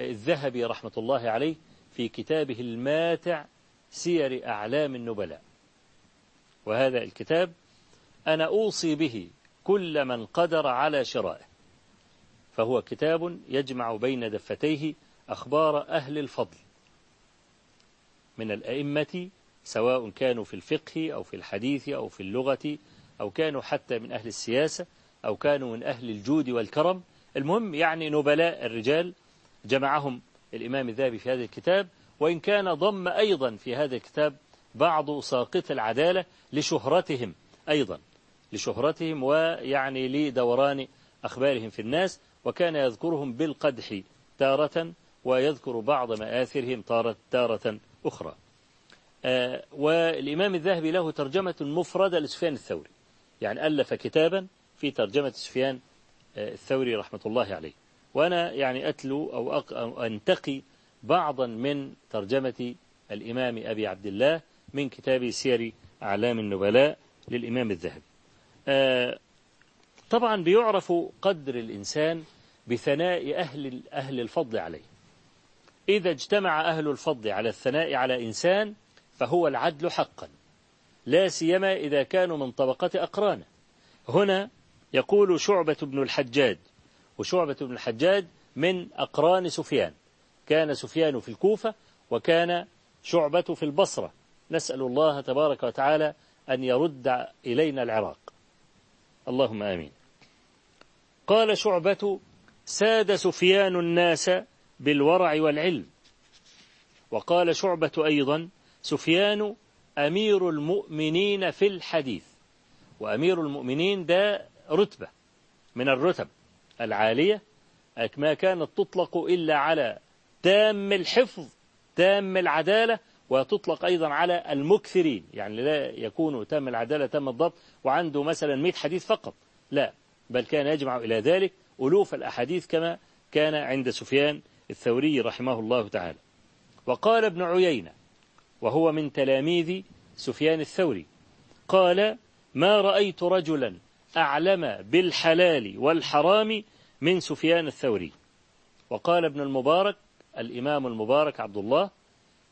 الذهبي رحمة الله عليه في كتابه الماتع سير أعلام النبلاء. وهذا الكتاب أنا أوصي به كل من قدر على شرائه. فهو كتاب يجمع بين دفتيه أخبار أهل الفضل. من الأئمة سواء كانوا في الفقه أو في الحديث أو في اللغة أو كانوا حتى من أهل السياسة أو كانوا من أهل الجود والكرم المهم يعني نبلاء الرجال جمعهم الإمام الذهبي في هذا الكتاب وإن كان ضم أيضا في هذا الكتاب بعض ساقط العدالة لشهرتهم أيضا. لشهرتهم ويعني لدوران أخبارهم في الناس وكان يذكرهم بالقدح تارة ويذكر بعض مآثرهم تارة, تارة أخرى. آه والإمام الذهبي له ترجمة مفردة لسفيان الثوري. يعني ألف كتابا في ترجمة سفيان آه الثوري رحمة الله عليه. وأنا يعني أتلو أو, أنتقي بعضا من ترجمة الإمام أبي عبد الله من كتاب سير أعلام النبلاء للإمام الذهبي. طبعا بيعرف قدر الإنسان بثناء أهل, أهل الفضل عليه. إذا اجتمع أهل الفضل على الثناء على إنسان فهو العدل حقا. لا سيما إذا كانوا من طبقة أقرانه هنا يقول شعبة بن الحجاج وشعبة بن الحجاج من أقران سفيان. كان سفيان في الكوفة وكان شعبة في البصرة. نسأل الله تبارك وتعالى أن يرد إلينا العراق. اللهم آمين. قال شعبة ساد سفيان الناس بالورع والعلم. وقال شعبة أيضا سفيان أمير المؤمنين في الحديث. وأمير المؤمنين ده رتبة من الرتب العالية. ما كانت تطلق إلا على تام الحفظ تام العدالة وتطلق أيضا على المكثرين يعني لا يكون تام العدالة تام الضبط وعنده مثلا 100 حديث فقط. لا بل كان يجمع إلى ذلك ألوف الأحاديث كما كان عند سفيان الثوري رحمه الله تعالى. وقال ابن عيينة وهو من تلاميذ سفيان الثوري قال ما رأيت رجلا أعلم بالحلال والحرام من سفيان الثوري وقال ابن المبارك الإمام المبارك عبد الله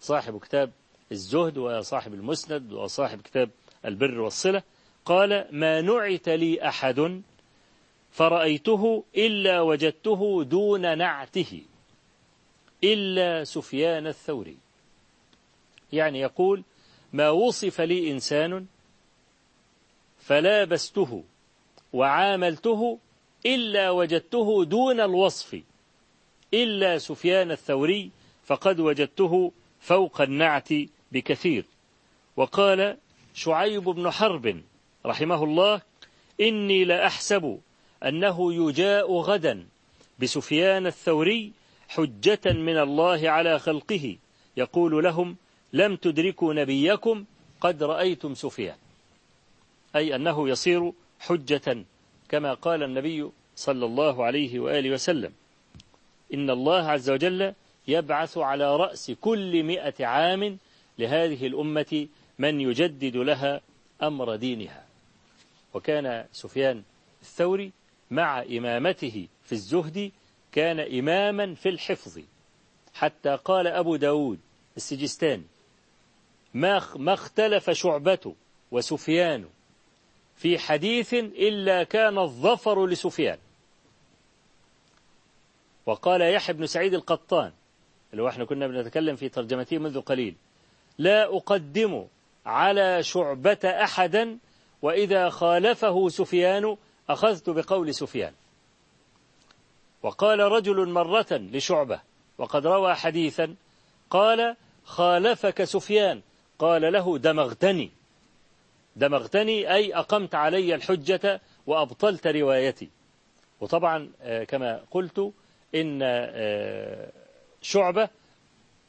صاحب كتاب الزهد وصاحب المسند وصاحب كتاب البر والصلة قال ما نعت لي أحد فرأيته إلا وجدته دون نعته إلا سفيان الثوري. يعني يقول ما وصف لي إنسان فلابسته وعاملته إلا وجدته دون الوصف إلا سفيان الثوري فقد وجدته فوق النعت بكثير. وقال شعيب بن حرب رحمه الله إني لأحسب أنه يجاء غدا بسفيان الثوري حجة من الله على خلقه. يقول لهم لم تدركوا نبيكم قد رأيتم سفيان. أي أنه يصير حجة كما قال النبي صلى الله عليه وآله وسلم. إن الله عز وجل يبعث على رأس كل مئة عام لهذه الأمة من يجدد لها أمر دينها. وكان سفيان الثوري مع إمامته في الزهد كان إماما في الحفظ. حتى قال أبو داود السجستاني ما اختلف شعبة وسفيان في حديث إلا كان الظفر لسفيان. وقال يحيى بن سعيد القطان اللي هو إحنا كنا بنتكلم في ترجمته منذ قليل. لا أقدم على شعبة أحدا وإذا خالفه سفيان أخذت بقول سفيان. وقال رجل مرة لشعبة وقد روى حديثا قال خالفك سفيان. قال له دمغتني. دمغتني أي أقمت علي الحجة وأبطلت روايتي. وطبعا كما قلت إن شعبة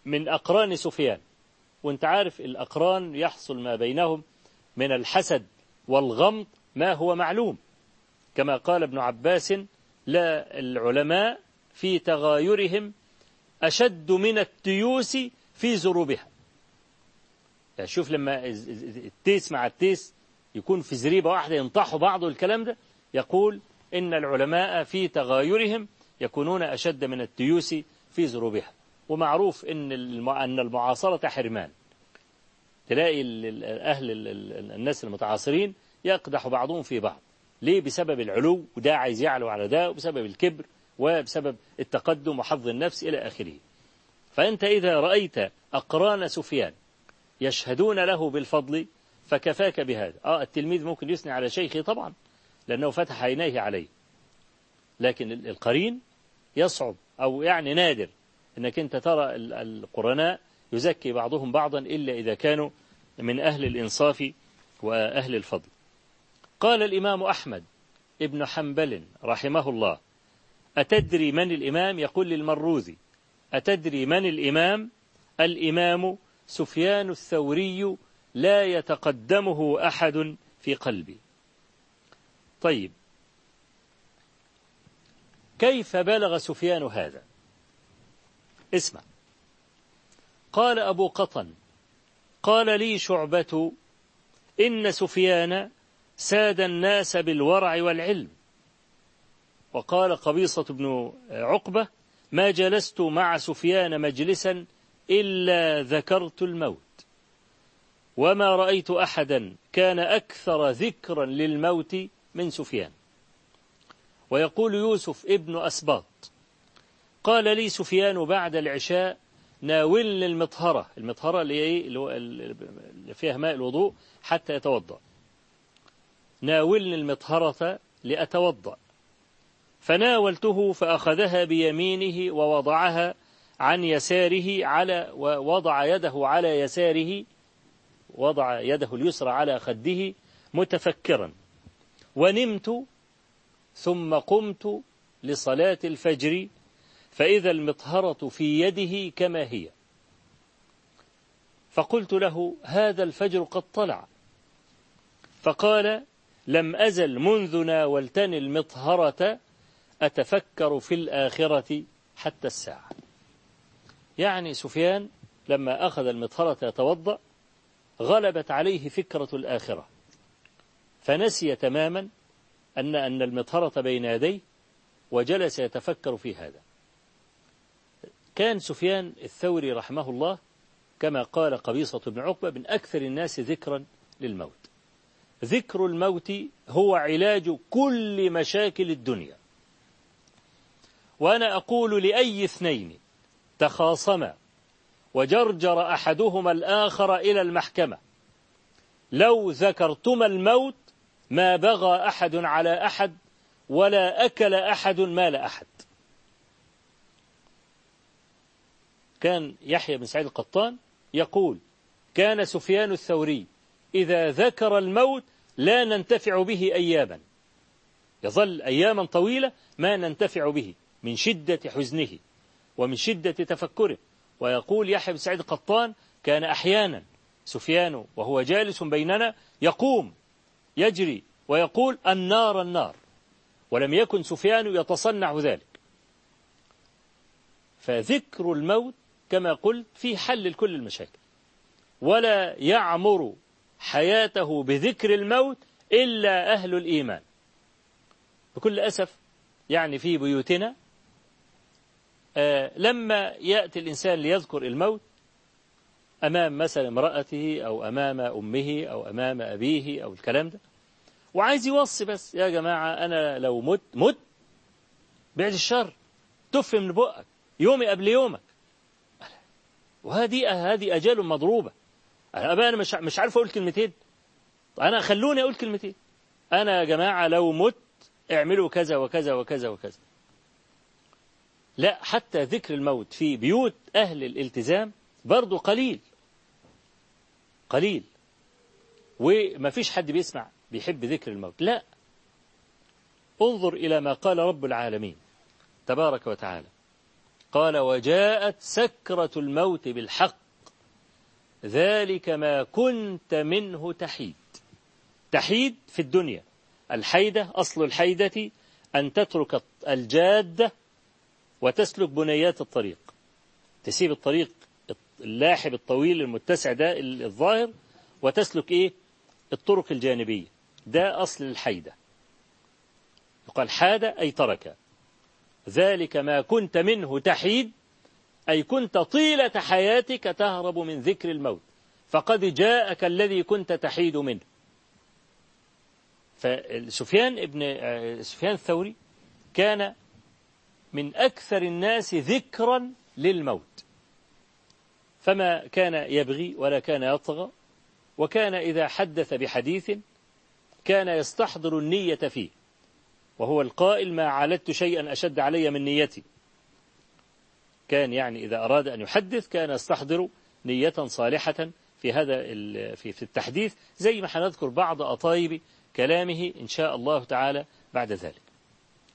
من أقران سفيان. وانت عارف الأقران يحصل ما بينهم من الحسد والغمط ما هو معلوم. كما قال ابن عباس لا العلماء في تغايرهم أشد من التيوس في زروبها. يعني شوف لما التيس مع التيس يكون في زريبة واحدة ينطحوا بعض الكلام ده يقول إن العلماء في تغايرهم يكونون أشد من التيوس في زروبها ومعروف إن أن المعاصرة حرمان. تلاقي أهل الناس المتعاصرين يقدح بعضهم في بعض. ليه؟ بسبب العلو وده عايز يعلو على ده وبسبب الكبر وبسبب التقدم وحظ النفس إلى آخره. فأنت إذا رأيت أقران سفيان يشهدون له بالفضل فكفاك بهذا. آه التلميذ ممكن يثني على شيخه طبعا لأنه فتح عينيه عليه. لكن القرين يصعب أو يعني نادر أنك أنت ترى القرناء يزكي بعضهم بعضا إلا إذا كانوا من أهل الإنصاف وأهل الفضل. قال الإمام أحمد ابن حنبل رحمه الله أتدري من الإمام؟ يقول للمروذي أتدري من الإمام؟ الإمام سفيان الثوري لا يتقدمه أحد في قلبي. طيب كيف بلغ سفيان هذا؟ اسمع. قال أبو قطن قال لي شعبة إن سفيان ساد الناس بالورع والعلم. وقال قبيصة بن عقبة ما جلست مع سفيان مجلسا إلا ذكرت الموت. وما رأيت أحدا كان أكثر ذكرا للموت من سفيان. ويقول يوسف ابن أسباط قال لي سفيان بعد العشاء ناولني المطهرة. المطهرة اللي, إيه؟ اللي فيها ماء الوضوء حتى يتوضأ. ناولني المطهرة لأتوضأ. فناولته فأخذها بيمينه ووضعها عن يساره على ووضع يده على يساره وضع يده اليسرى على خده متفكرا. ونمت ثم قمت لصلاة الفجر فإذا المطهرة في يده كما هي. فقلت له هذا الفجر قد طلع. فقال لم أزل منذ ناولتني المطهرة أتفكر في الآخرة حتى الساعة. يعني سفيان لما أخذ المطهرة يتوضأ غلبت عليه فكرة الآخرة. فنسي تماما أن أن المطهرة بين يديه وجلس يتفكر في هذا. كان سفيان الثوري رحمه الله كما قال قبيصة بن عقبة من أكثر الناس ذكرا للموت. ذكر الموت هو علاج كل مشاكل الدنيا. وأنا أقول لأي اثنين تخاصما وجرجر أحدهما الآخر إلى المحكمة. لو ذكرتما الموت ما بغى أحد على أحد ولا أكل أحد مال أحد. كان يحيى بن سعيد القطان يقول كان سفيان الثوري إذا ذكر الموت لا ننتفع به أياما يظل أياما طويلة ما ننتفع به من شدة حزنه ومن شدة تفكره. ويقول يحيى بن سعيد القطان كان أحيانا سفيان وهو جالس بيننا يقوم يجري ويقول النار النار ولم يكن سفيان يتصنع ذلك. فذكر الموت كما قلت في حل لكل المشاكل. ولا يعمر حياته بذكر الموت إلا أهل الإيمان. بكل أسف يعني في بيوتنا آه لما يأتي الإنسان ليذكر الموت أمام مثلا امرأته أو أمام أمه أو أمام أبيه أو الكلام ده. وعايز يوصي بس يا جماعة أنا لو مت مت بعد الشر تف من بقك يومي قبل يومك. وهذه هذه أجال مضروبة. أنا أنا مش مش عارف أقول كلمتين. أنا خلوني أقول كلمتين. أنا يا جماعة لو مت اعملوا كذا وكذا وكذا وكذا. لا حتى ذكر الموت في بيوت أهل الالتزام برضو قليل. قليل. وما فيش حد بيسمع بيحب ذكر الموت. لا. انظر إلى ما قال رب العالمين تبارك وتعالى. قال وجاءت سكرة الموت بالحق. ذلك ما كنت منه تحيد. تحيد في الدنيا. الحيدة أصل الحيدة أن تترك الجادة وتسلك بنيات الطريق. تسيب الطريق اللاحب الطويل المتسع ده الظاهر وتسلك إيه؟ الطرق الجانبية. ده أصل الحيدة يقال حاد أي ترك. ذلك ما كنت منه تحيد أي كنت طيلة حياتك تهرب من ذكر الموت. فقد جاءك الذي كنت تحيد منه. فسفيان ابن سفيان الثوري كان من أكثر الناس ذكرا للموت. فما كان يبغي ولا كان يطغى وكان إذا حدث بحديث كان يستحضر النية فيه وهو القائل ما عالدت شيئا أشد علي من نيتي. كان يعني إذا أراد أن يحدث كان يستحضر نية صالحة في هذا في التحديث زي ما حنذكر بعض أطايب كلامه إن شاء الله تعالى بعد ذلك.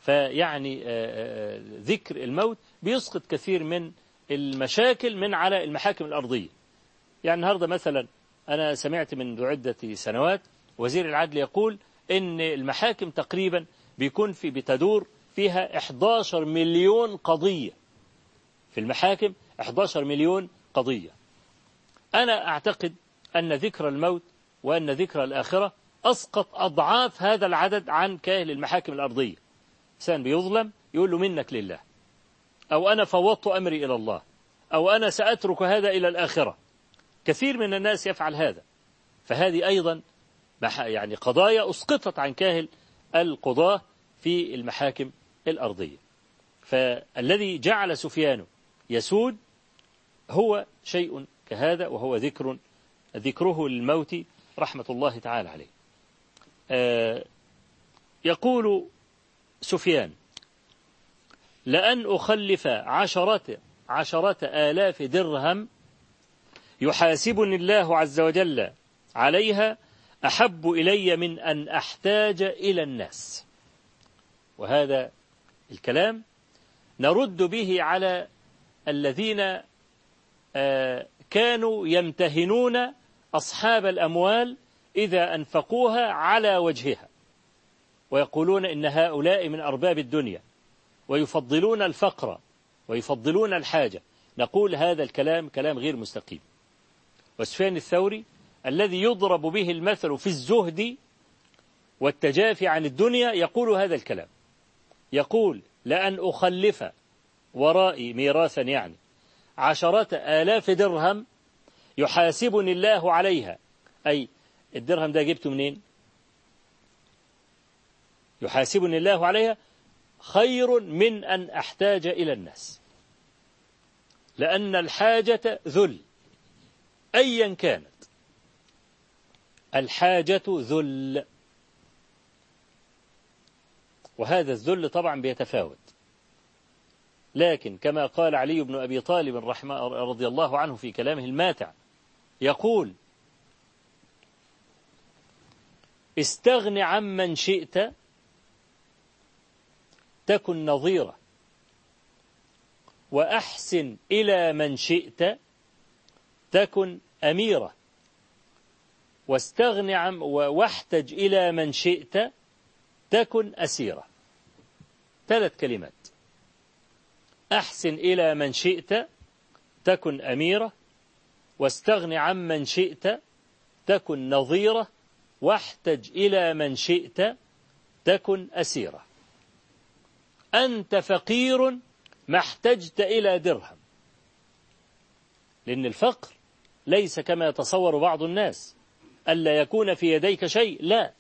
فيعني ذكر الموت بيسقط كثير من المشاكل من على المحاكم الأرضية. يعني النهاردة مثلا أنا سمعت منذ عدة سنوات وزير العدل يقول إن المحاكم تقريبا بيكون في بتدور فيها 11 مليون قضية. في المحاكم 11 مليون قضية. أنا أعتقد أن ذكر الموت وأن ذكر الآخرة أسقط أضعاف هذا العدد عن كاهل المحاكم الأرضية. إنسان بيظلم يقول له منك لله. أو أنا فوضت أمري إلى الله أو أنا سأترك هذا إلى الآخرة. كثير من الناس يفعل هذا. فهذه أيضا يعني قضايا أسقطت عن كاهل القضاة في المحاكم الأرضية. فالذي جعل سفيان يسود هو شيء كهذا وهو ذكر ذكره للموت رحمة الله تعالى عليه. يقول سفيان لأن أخلف عشرة عشرة آلاف درهم يحاسبني الله عز وجل عليها أحب إلي من أن أحتاج إلى الناس. وهذا الكلام نرد به على الذين كانوا يمتهنون أصحاب الأموال إذا أنفقوها على وجهها ويقولون إن هؤلاء من أرباب الدنيا. ويفضلون الفقر ويفضلون الحاجة. نقول هذا الكلام كلام غير مستقيم. وسفيان الثوري الذي يضرب به المثل في الزهد والتجافي عن الدنيا يقول هذا الكلام. يقول لأن أخلف ورائي ميراثا يعني عشرة آلاف درهم يحاسبني الله عليها. أي الدرهم ده جبته منين؟ يحاسبني الله عليها خير من أن أحتاج إلى الناس. لأن الحاجة ذل أيا كانت. الحاجة ذل. وهذا الذل طبعا بيتفاوت. لكن كما قال علي بن أبي طالب رحمه رضي الله عنه في كلامه الماتع يقول استغن عمن شئت تكن نظيرة. وأحسن إلى من شئت تكن أميرة. واستغن عن واحتج إلى من شئت تكن أسيرة. ثلاث كلمات. أحسن إلى من شئت تكن أميرة. واستغن عمن شئت تكن نظيرة. واحتج إلى من شئت تكن أسيرة. أنت فقير ما احتجت إلى درهم. لأن الفقر ليس كما يتصور بعض الناس. ألا يكون في يديك شيء؟ لا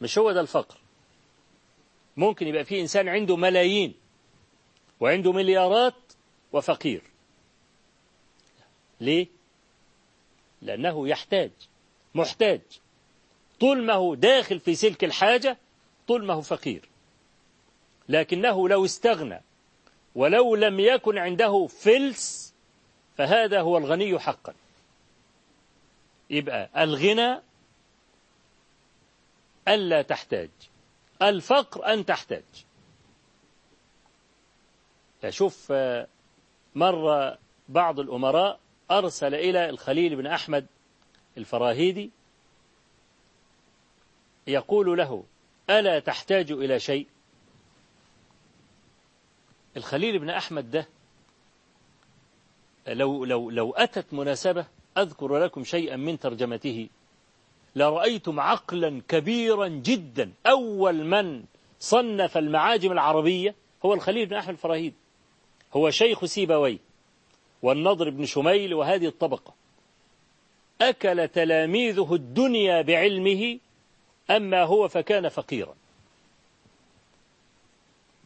مش هو ده الفقر. ممكن يبقى في إنسان عنده ملايين وعنده مليارات وفقير. ليه؟ لأنه يحتاج محتاج. طول ما هو داخل في سلك الحاجة طول ما هو فقير. لكنه لو استغنى ولو لم يكن عنده فلس فهذا هو الغني حقا. يبقى الغنى ألا تحتاج الفقر أن تحتاج. شوف مر بعض الأمراء أرسل إلى الخليل بن أحمد الفراهيدي يقول له ألا تحتاج إلى شيء؟ الخليل بن أحمد ده لو, لو, لو أتت مناسبة أذكر لكم شيئا من ترجمته. لرأيتم عقلا كبيرا جدا. أول من صنف المعاجم العربية هو الخليل بن أحمد الفراهيد. هو شيخ سيبويه والنضر بن شميل وهذه الطبقة. أكل تلاميذه الدنيا بعلمه أما هو فكان فقيرا.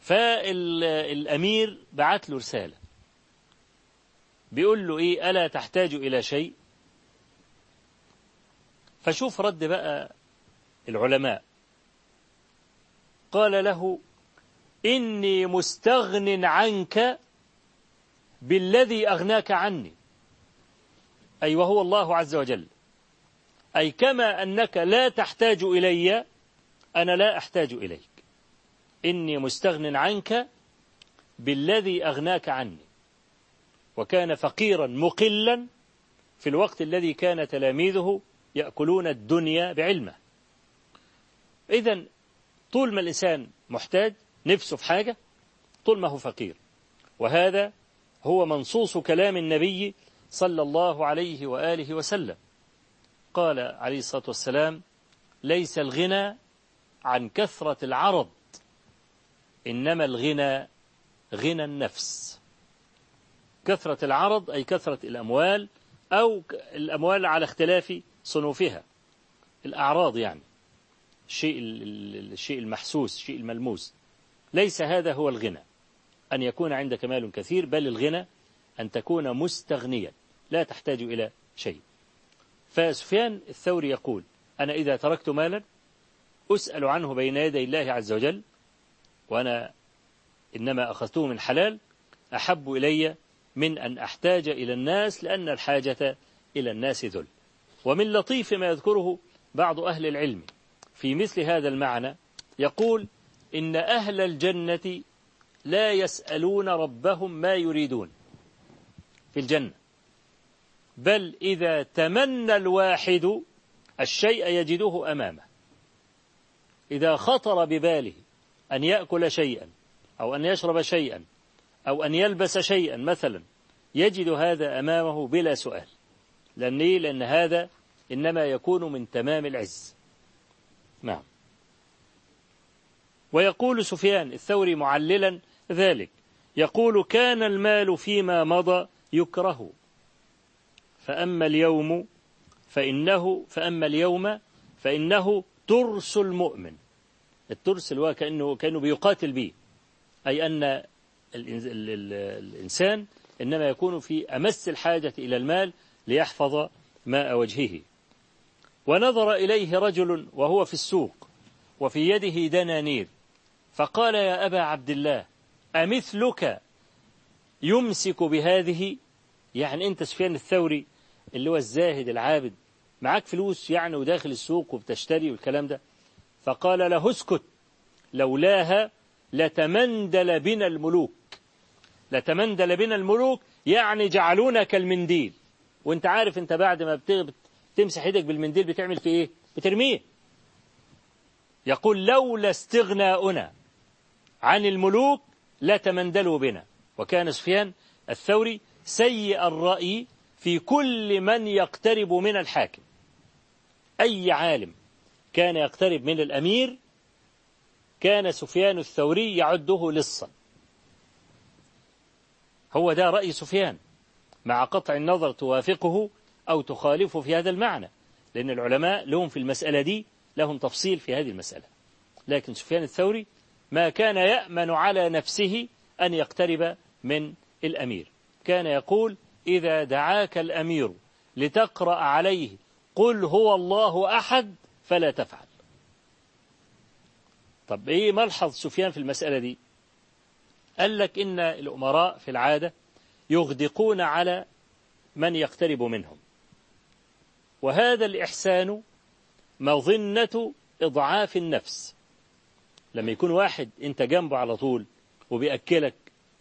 فالأمير بعت له رسالة. بيقول له إيه؟ ألا تحتاج إلى شيء؟ فشوف رد بقى العلماء. قال له إني مستغن عنك بالذي أغناك عني. أي وهو الله عز وجل. أي كما أنك لا تحتاج إلي أنا لا أحتاج إليك. إني مستغن عنك بالذي أغناك عني. وكان فقيرا مقلا في الوقت الذي كان تلاميذه يأكلون الدنيا بعلمه. إذا طول ما الإنسان محتاج نفسه في حاجة طول ما هو فقير. وهذا هو منصوص كلام النبي صلى الله عليه وآله وسلم. قال عليه الصلاة والسلام ليس الغنى عن كثرة العرض إنما الغنى غنى النفس. كثرة العرض أي كثرة الأموال أو الأموال على اختلاف صنوفها. الأعراض يعني. الشيء الشيء المحسوس الشيء الملموس. ليس هذا هو الغنى. أن يكون عندك مال كثير بل الغنى أن تكون مستغنيا. لا تحتاج إلى شيء. فسفيان الثوري يقول أنا إذا تركت مالا أسأل عنه بين يدي الله عز وجل وأنا إنما أخذته من حلال أحب إلي من أن أحتاج إلى الناس لأن الحاجة إلى الناس ذل. ومن لطيف ما يذكره بعض أهل العلم في مثل هذا المعنى يقول إن أهل الجنة لا يسألون ربهم ما يريدون في الجنة بل إذا تمنى الواحد الشيء يجده أمامه إذا خطر بباله أن يأكل شيئا أو أن يشرب شيئا أو أن يلبس شيئا مثلا. يجد هذا أمامه بلا سؤال. لأن إيه؟ لأن هذا إنما يكون من تمام العز. نعم. ويقول سفيان الثوري معللا ذلك يقول كان المال فيما مضى يكره فأما اليوم فإنه فأما اليوم فإنه ترس المؤمن. الترس اللي هو كأنه كأنه بيقاتل به. أي أن الإنسان إنما يكون في أمس الحاجة إلى المال ليحفظ ماء وجهه. ونظر إليه رجل وهو في السوق وفي يده دنانير. فقال يا أبا عبد الله أمثلك يمسك بهذه؟ يعني أنت سفيان الثوري اللي هو الزاهد العابد معاك فلوس يعني وداخل السوق وبتشتري والكلام ده؟ فقال له اسكت لولاها لتمندل بنا الملوك. لتمندل بنا الملوك يعني جعلونا كالمنديل. وانت عارف انت بعد ما بتمسح إيدك بالمنديل بتعمل في إيه؟ بترميه. يقول لولا استغناؤنا عن الملوك لتمندلوا بنا. وكان سفيان الثوري سيء الرأي في كل من يقترب من الحاكم. أي عالم كان يقترب من الأمير كان سفيان الثوري يعده لصا. هو ده رأي سفيان. مع قطع النظر توافقه أو تخالفه في هذا المعنى لأن العلماء لهم في المسألة دي لهم تفصيل في هذه المسألة. لكن سفيان الثوري ما كان يأمن على نفسه أن يقترب من الأمير. كان يقول إذا دعاك الأمير لتقرأ عليه قل هو الله أحد فلا تفعل. طب إيه ملحظ سفيان في المسألة دي؟ قال لك إن الأمراء في العادة يغدقون على من يقترب منهم. وهذا الإحسان مظنة إضعاف النفس. لما يكون واحد أنت جنبه على طول وبيأكلك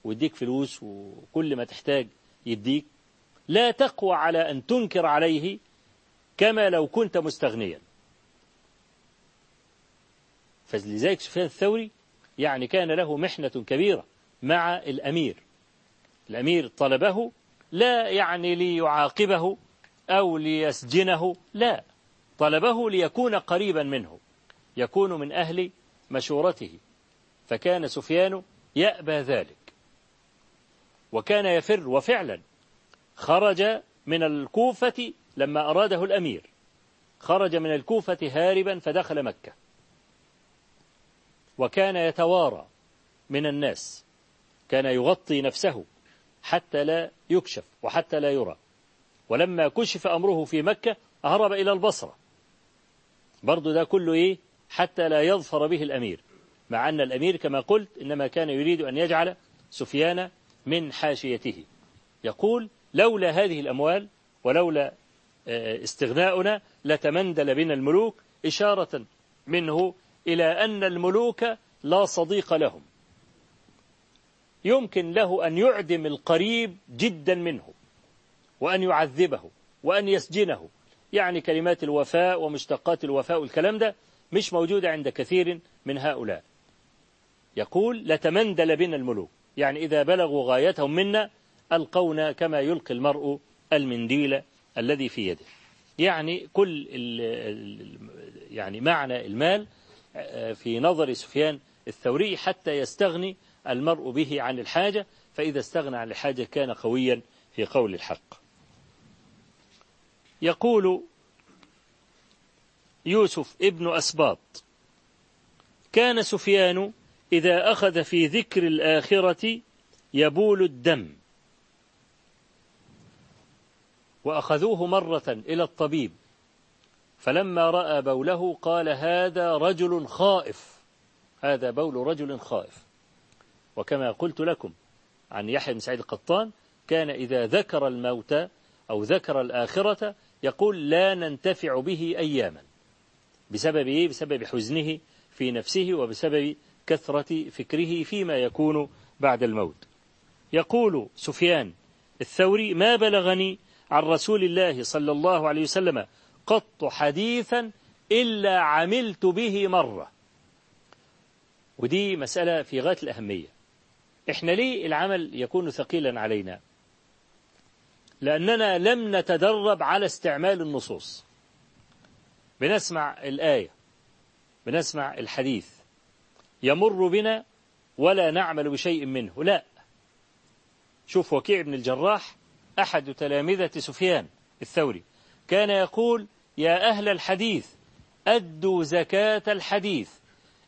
ويديك فلوس وكل ما تحتاج يديك لا تقوى على أن تنكر عليه كما لو كنت مستغنيا. فلذلك سفيان الثوري يعني كان له محنة كبيرة مع الأمير. الأمير طلبه لا يعني ليعاقبه أو ليسجنه لا. طلبه ليكون قريبا منه يكون من أهل مشورته. فكان سفيان يأبى ذلك. وكان يفر وفعلا خرج من الكوفة لما أراده الأمير. خرج من الكوفة هاربا فدخل مكة. وكان يتوارى من الناس كان يغطي نفسه حتى لا يكشف وحتى لا يرى. ولما كشف أمره في مكة هرب إلى البصرة. برضو ده كله إيه؟ حتى لا يظفر به الأمير. مع أن الأمير كما قلت إنما كان يريد أن يجعل سفيان من حاشيته. يقول لولا هذه الأموال ولولا استغناؤنا لتمندل بنا الملوك إشارة منه إلى أن الملوك لا صديق لهم. يمكن له أن يعدم القريب جدا منه وأن يعذبه وأن يسجنه. يعني كلمات الوفاء ومشتقات الوفاء والكلام ده مش موجودة عند كثير من هؤلاء. يقول لتمندل بنا الملوك. يعني إذا بلغوا غايتهم منا ألقونا كما يلقي المرء المنديل الذي في يده. يعني كل يعني معنى المال في نظر سفيان الثوري حتى يستغني المرء به عن الحاجة فإذا استغنى عن الحاجة كان قويا في قول الحق. يقول يوسف ابن أسباط كان سفيان إذا أخذ في ذكر الآخرة يبول الدم وأخذوه مرة إلى الطبيب فلما رأى بوله قال هذا رجل خائف. هذا بول رجل خائف. وكما قلت لكم عن يحيى بن سعيد القطان كان إذا ذكر الموت أو ذكر الآخرة يقول لا ننتفع به أياما. بسبب إيه؟ بسبب حزنه في نفسه وبسبب كثرة فكره فيما يكون بعد الموت. يقول سفيان الثوري ما بلغني عن رسول الله صلى الله عليه وسلم قط حديثا إلا عملت به مرة. ودي مسألة في غاية الأهمية. إحنا ليه العمل يكون ثقيلا علينا؟ لأننا لم نتدرب على استعمال النصوص. بنسمع الآية بنسمع الحديث. يمر بنا ولا نعمل بشيء منه لا. شوف وكيع بن الجراح أحد تلامذة سفيان الثوري كان يقول يا أهل الحديث أدوا زكاة الحديث.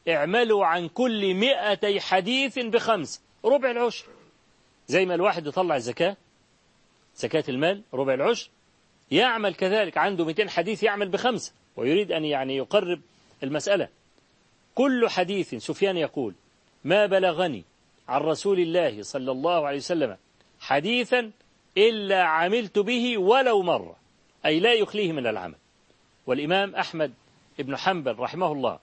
اعملوا عن كل مئتي حديث بخمس ربع العشر. زي ما الواحد يطلع الزكاة زكاة المال ربع العشر يعمل كذلك عنده 200 حديث يعمل بخمسة ويريد أن يعني يقرب المسألة. كل حديث سفيان يقول ما بلغني عن رسول الله صلى الله عليه وسلم حديثا إلا عملت به ولو مرة أي لا يخليه من العمل. والإمام أحمد بن حنبل رحمه الله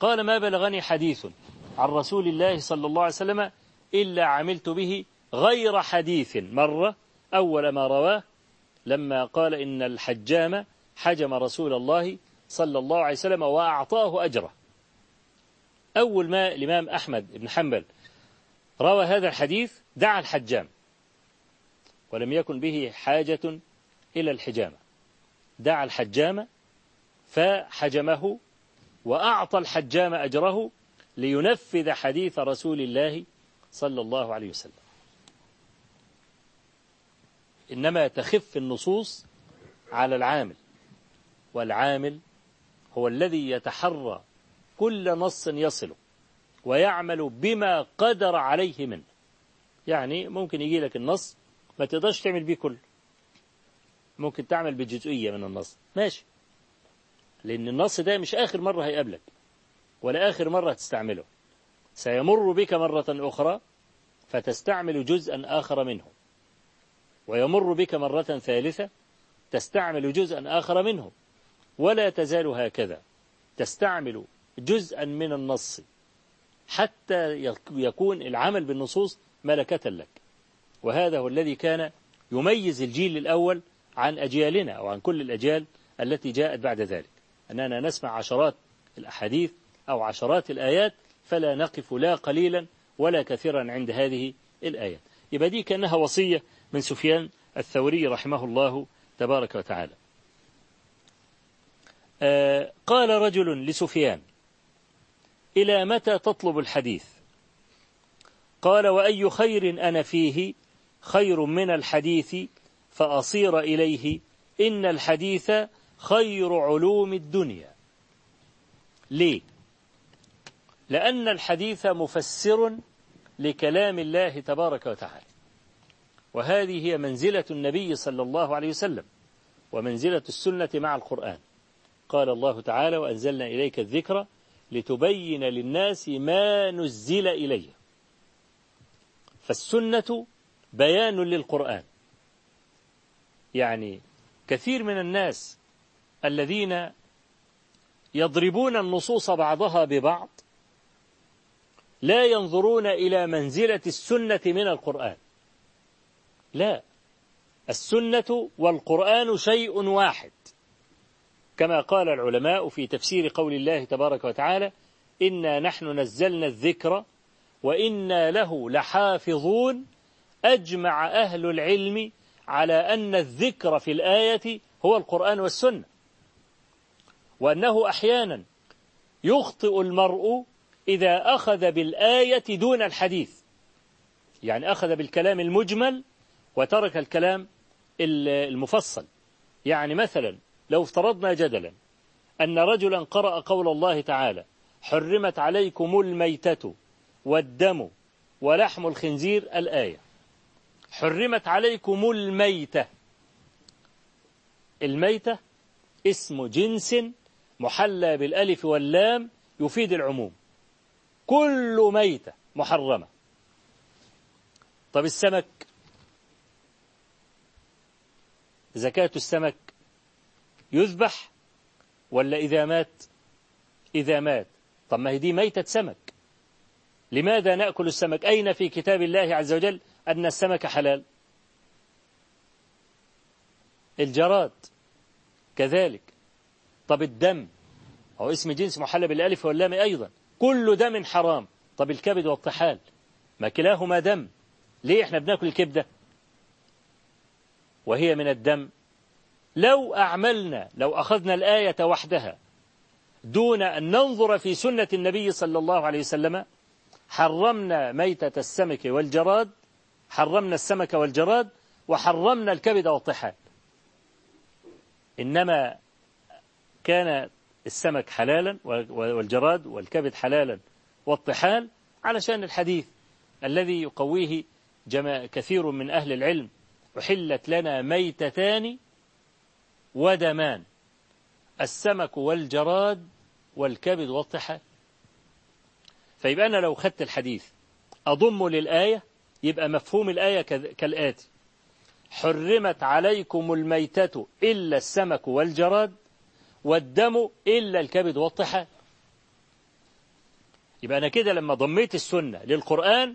قال ما بلغني حديث عن رسول الله صلى الله عليه وسلم إلا عملت به غير حديث مرة أول ما رواه لما قال إن الحجام حجم رسول الله صلى الله عليه وسلم وأعطاه أجره. أول ما الإمام أحمد بن حنبل روى هذا الحديث دعا الحجام ولم يكن به حاجة إلى الحجامة. دعا الحجام فحجمه وأعطى الحجام أجره لينفذ حديث رسول الله صلى الله عليه وسلم. إنما تخف النصوص على العامل والعامل هو الذي يتحرى كل نص يصله ويعمل بما قدر عليه منه. يعني ممكن يجي لك النص ما تقدرش تعمل بيه كله. ممكن تعمل بجزئية من النص. ماشي. لأن النص ده مش آخر مرة هيقابلك ولا آخر مرة تستعمله سيمر بك مرة أخرى فتستعمل جزءا آخر منه ويمر بك مرة ثالثة تستعمل جزءا آخر منه ولا تزال هكذا. تستعمل جزءا من النص حتى يكون العمل بالنصوص ملكة لك. وهذا هو الذي كان يميز الجيل الأول عن أجيالنا أو عن كل الأجيال التي جاءت بعد ذلك. أننا نسمع عشرات الأحاديث أو عشرات الآيات فلا نقف لا قليلا ولا كثيرا عند هذه الآيات. يبقى دي كأنها وصية من سفيان الثوري رحمه الله تبارك وتعالى. آه قال رجل لسفيان إلى متى تطلب الحديث؟ قال وأي خير أنا فيه؟ خير من الحديث فأصير إليه. إن الحديث خير علوم الدنيا. ليه؟ لأن الحديث مفسر لكلام الله تبارك وتعالى. وهذه هي منزلة النبي صلى الله عليه وسلم ومنزلة السنة مع القرآن. قال الله تعالى وأنزلنا إليك الذكر لتبين للناس ما نزل إليه فالسنة بيان للقرآن. يعني كثير من الناس الذين يضربون النصوص بعضها ببعض لا ينظرون إلى منزلة السنة من القرآن. لا السنة والقرآن شيء واحد. كما قال العلماء في تفسير قول الله تبارك وتعالى إنا نحن نزلنا الذكر وإنا له لحافظون أجمع أهل العلم على أن الذكر في الآية هو القرآن والسنة. وأنه أحيانا يخطئ المرء إذا أخذ بالآية دون الحديث. يعني أخذ بالكلام المجمل وترك الكلام المفصل. يعني مثلا لو افترضنا جدلا أن رجلا قرأ قول الله تعالى حرمت عليكم الميتة والدم ولحم الخنزير الآية. حرمت عليكم الميتة. الميتة اسم جنس محلى بالألف واللام يفيد العموم. كل ميتة محرمة. طب السمك؟ زكاة السمك يذبح ولا إذا مات؟ إذا مات. طب ما هي دي ميتة سمك. لماذا نأكل السمك؟ أين في كتاب الله عز وجل أن السمك حلال؟ الجراد. كذلك. طب الدم هو اسم جنس محل بالألف واللام أيضا. كل دم حرام. طب الكبد والطحال ما كلاهما دم. ليه إحنا بناكل الكبدة وهي من الدم. لو أعملنا لو أخذنا الآية وحدها دون أن ننظر في سنة النبي صلى الله عليه وسلم حرمنا ميتة السمك والجراد حرمنا السمك والجراد وحرمنا الكبد والطحال. إنما كان السمك حلالا والجراد والكبد حلالا والطحال علشان الحديث الذي يقويه كثير من أهل العلم. أحلت لنا ميتتان ودمان السمك والجراد والكبد والطحال. فيبقى أنا لو خدت الحديث أضم للآية يبقى مفهوم الآية كالآتي حرمت عليكم الميتة إلا السمك والجراد والدم إلا الكبد والطحال. يبقى أنا كده لما ضميت السنة للقرآن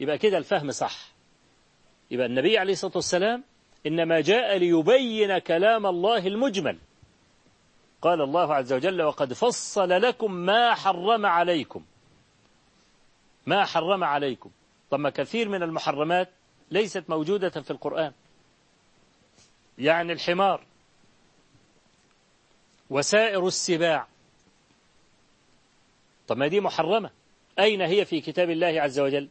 يبقى كده الفهم صح. يبقى النبي عليه الصلاة والسلام إنما جاء ليبين كلام الله المجمل. قال الله عز وجل وقد فصل لكم ما حرم عليكم. ما حرم عليكم. طب كثير من المحرمات ليست موجودة في القرآن. يعني الحمار. وسائر السباع. طب ما دي محرمة. أين هي في كتاب الله عز وجل؟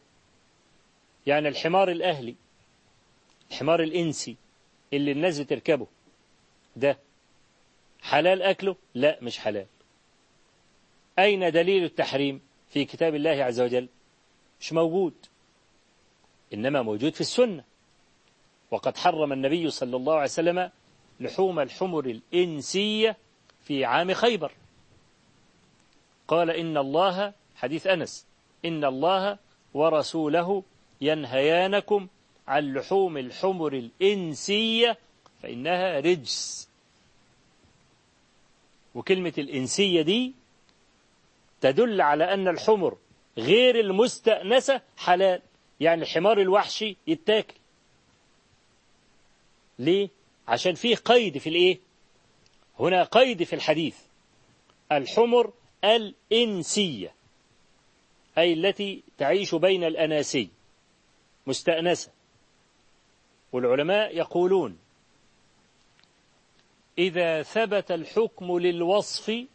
يعني الحمار الأهلي الحمار الإنسي اللي الناس بتركبه ده حلال أكله؟ لا مش حلال. أين دليل التحريم في كتاب الله عز وجل؟ مش موجود إنما موجود في السنة. وقد حرم النبي صلى الله عليه وسلم لحوم الحمر الإنسية في عام خيبر قال إن الله حديث أنس إن الله ورسوله ينهيانكم عن لحوم الحمر الإنسية فإنها رجس وكلمة الإنسية دي تدل على أن الحمر غير المستأنسة حلال يعني الحمار الوحشي يتاكل ليه؟ عشان فيه قيد في الإيه؟ هنا قيد في الحديث الحمر الإنسية أي التي تعيش بين الأناسي مستأنسة. والعلماء يقولون إذا ثبت الحكم للوصف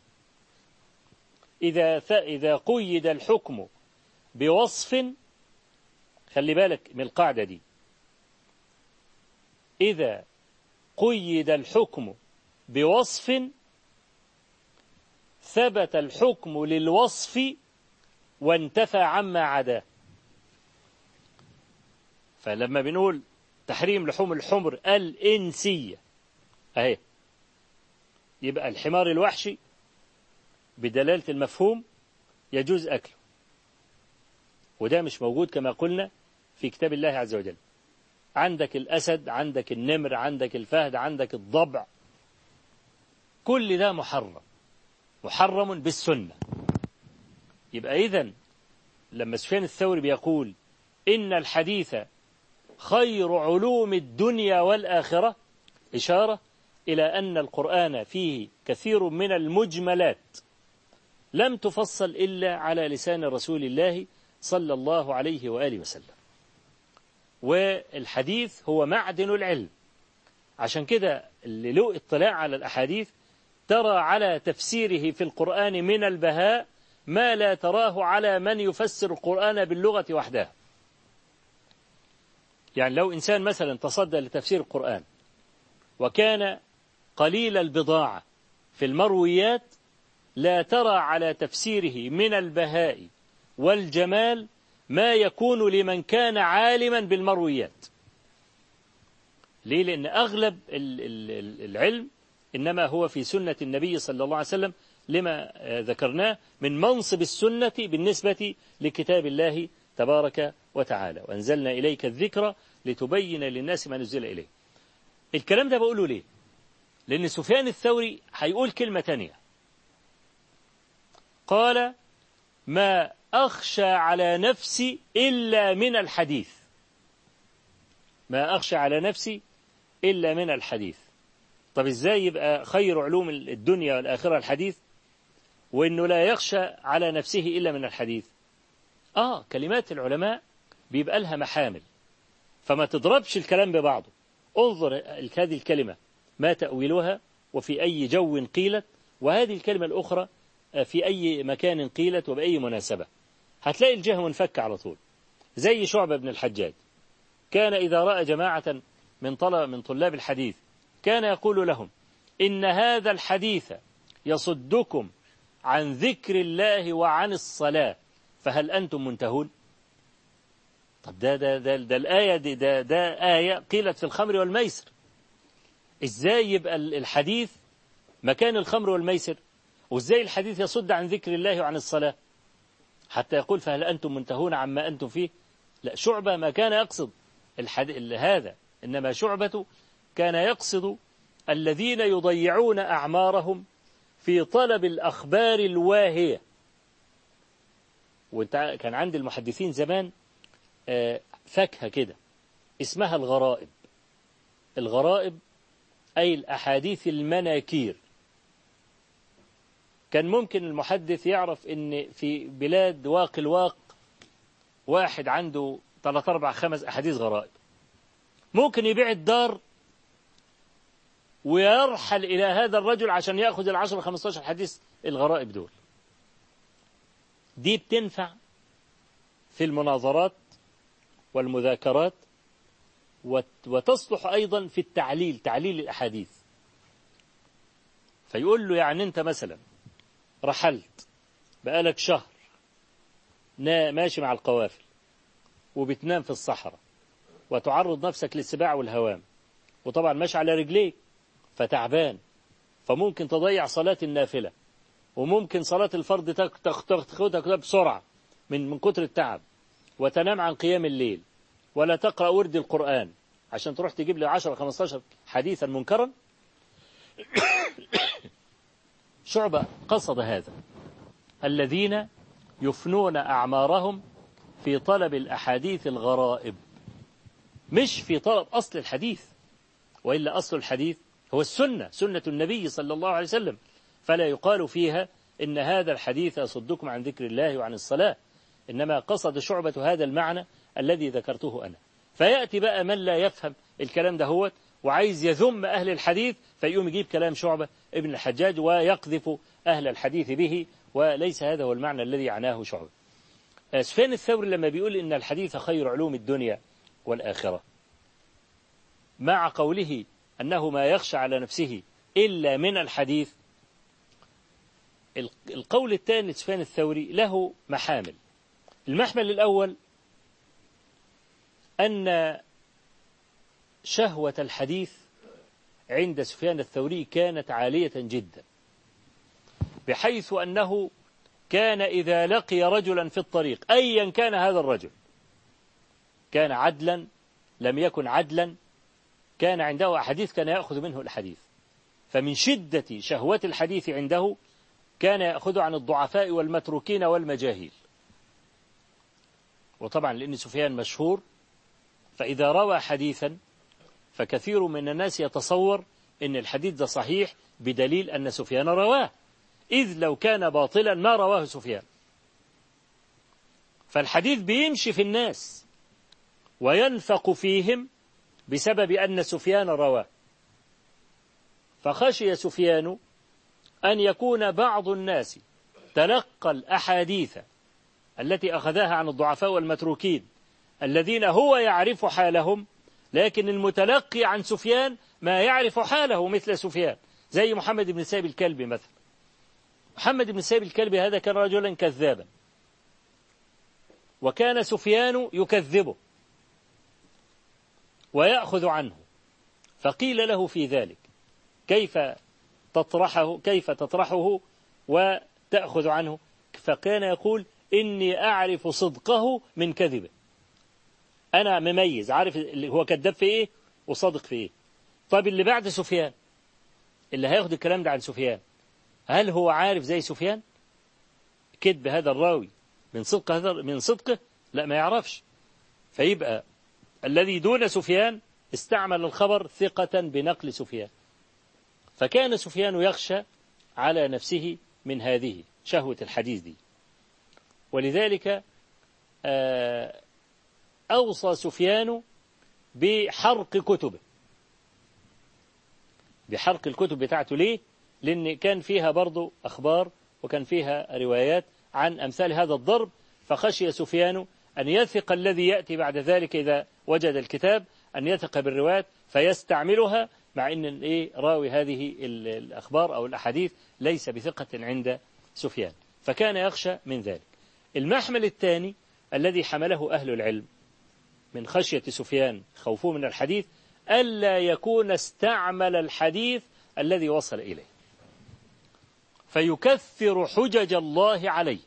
إذا إذا قيد الحكم بوصف خلي بالك من القاعدة دي إذا قيد الحكم بوصف ثبت الحكم للوصف وانتفى عما عداه. فلما بنقول تحريم لحوم الحمر الإنسية أهي يبقى الحمار الوحشي بدلالة المفهوم يجوز أكله. وده مش موجود كما قلنا في كتاب الله عز وجل. عندك الأسد عندك النمر عندك الفهد عندك الضبع كل ده محرم. محرم بالسنة. يبقى إذن لما سفيان الثوري بيقول إن الحديث خير علوم الدنيا والآخرة إشارة إلى أن القرآن فيه كثير من المجملات. لم تفصل إلا على لسان رسول الله صلى الله عليه وآله وسلم. والحديث هو معدن العلم. عشان كده اللي له اطلاع على الأحاديث ترى على تفسيره في القرآن من البهاء ما لا تراه على من يفسر القرآن باللغة وحدها يعني لو إنسان مثلا تصدى لتفسير القرآن وكان قليل البضاعة في المرويات لا ترى على تفسيره من البهاء والجمال ما يكون لمن كان عالما بالمرويات. ليه؟ لأن أغلب العلم إنما هو في سنة النبي صلى الله عليه وسلم لما ذكرناه من منصب السنة بالنسبة لكتاب الله تبارك وتعالى. وأنزلنا إليك الذكر لتبين للناس ما نزل إليه. الكلام ده بقوله ليه؟ لأن سفيان الثوري هيقول كلمة تانية. قال ما أخشى على نفسي إلا من الحديث. ما أخشى على نفسي إلا من الحديث. طب إزاي يبقى خير علوم الدنيا والآخرة الحديث؟ وإنه لا يخشى على نفسه إلا من الحديث. آه كلمات العلماء بيبقى لها محامل. فما تضربش الكلام ببعضه. انظر هذه الكلمة ما تأويلها وفي أي جو قيلت وهذه الكلمة الأخرى في أي مكان قيلت وبأي مناسبة. هتلاقي الجهة منفك على طول. زي شعبة بن الحجاج. كان إذا رأى جماعة من طلب من طلاب الحديث كان يقول لهم إن هذا الحديث يصدكم عن ذكر الله وعن الصلاة فهل أنتم منتهون؟ طب ده ده ده, ده الآية دي ده, ده آية قيلت في الخمر والميسر. إزاي يبقى الحديث مكان الخمر والميسر؟ وإزاي الحديث يصد عن ذكر الله وعن الصلاة؟ حتى يقول فهل أنتم منتهون عما أنتم فيه؟ لا شعبة ما كان يقصد الحديث هذا إنما شعبة كان يقصد الذين يضيعون أعمارهم في طلب الأخبار الواهية. وانت كان عند المحدثين زمان آه، فاكهة كده اسمها الغرائب. الغرائب أي الأحاديث المناكير. كان ممكن المحدث يعرف إن في بلاد واق الواق واحد عنده ثلاث أربع خمس أحاديث غرائب. ممكن يبيع الدار ويرحل إلى هذا الرجل عشان يأخذ العشر خمستاشر حديث الغرائب دول. دي بتنفع في المناظرات والمذاكرات وتصلح أيضا في التعليل تعليل الأحاديث. فيقول له يعني أنت مثلا رحلت بقالك شهر ماشي مع القوافل وبتنام في الصحراء وتعرض نفسك للسباع والهوام وطبعا ماشي على رجليك فتعبان. فممكن تضيع صلاة النافلة. وممكن صلاة الفرض تاخدها بسرعة من من كتر التعب. وتنام عن قيام الليل. ولا تقرأ ورد القرآن. عشان تروح تجيب لي 10 15 حديثا منكرا. <coughs> شعبة قصد هذا. الذين يفنون أعمارهم في طلب الأحاديث الغرائب. مش في طلب أصل الحديث. وإلا أصل الحديث هو السنة سنة النبي صلى الله عليه وسلم. فلا يقال فيها إن هذا الحديث يصدكم عن ذكر الله وعن الصلاة إنما قصد شعبة هذا المعنى الذي ذكرته أنا. فيأتي بقى من لا يفهم الكلام ده هو وعايز يذم أهل الحديث فيقوم يجيب كلام شعبة ابن الحجاج ويقذف أهل الحديث به وليس هذا هو المعنى الذي عناه شعبة. سفيان الثوري لما بيقول إن الحديث خير علوم الدنيا والآخرة مع قوله أنه ما يخشى على نفسه إلا من الحديث القول الثاني لسفيان الثوري له محامل. المحمل الأول أن شهوة الحديث عند سفيان الثوري كانت عالية جدا بحيث أنه كان إذا لقي رجلا في الطريق أيا كان هذا الرجل كان عدلا لم يكن عدلا كان عنده أحاديث كان يأخذ منه الحديث. فمن شدة شهوة الحديث عنده كان يأخذ عن الضعفاء والمتروكين والمجاهيل. وطبعا لأن سفيان مشهور فإذا روى حديثا فكثير من الناس يتصور أن الحديث ده صحيح بدليل أن سفيان رواه. إذ لو كان باطلا ما رواه سفيان. فالحديث بيمشي في الناس وينفق فيهم بسبب أن سفيان رواه فخشي سفيان أن يكون بعض الناس تلقى الأحاديث التي أخذها عن الضعفاء والمتروكين الذين هو يعرف حالهم لكن المتلقي عن سفيان ما يعرف حاله مثل سفيان زي محمد بن سيب الكلبي مثلا. محمد بن سيب الكلبي هذا كان رجلا كذابا. وكان سفيان يكذبه. ويأخذ عنه. فقيل له في ذلك كيف تطرحه كيف تطرحه وتأخذ عنه؟ فكان يقول إني أعرف صدقه من كذبه. أنا مميز عارف هو كذاب في إيه؟ وصادق في إيه؟ طيب اللي بعد سفيان؟ اللي هياخد الكلام ده عن سفيان هل هو عارف زي سفيان؟ كذب هذا الراوي من صدق هذا من صدقه؟ لا ما يعرفش. فيبقى الذي دون سفيان استعمل الخبر ثقة بنقل سفيان. فكان سفيان يخشى على نفسه من هذه شهوة الحديث دي. ولذلك آه، أوصى سفيان بحرق كتبه. بحرق الكتب بتاعته ليه؟ لأن كان فيها برضو أخبار وكان فيها روايات عن أمثال هذا الضرب فخشي سفيان أن يثق الذي يأتي بعد ذلك إذا وجد الكتاب أن يثق بالروايات فيستعملها مع أن إيه راوي هذه الأخبار أو الأحاديث ليس بثقة عند سفيان. فكان يخشى من ذلك. المحمل الثاني الذي حمله أهل العلم من خشية سفيان خوفه من الحديث ألا يكون استعمل الحديث الذي وصل إليه. فيكثر حجج الله عليه.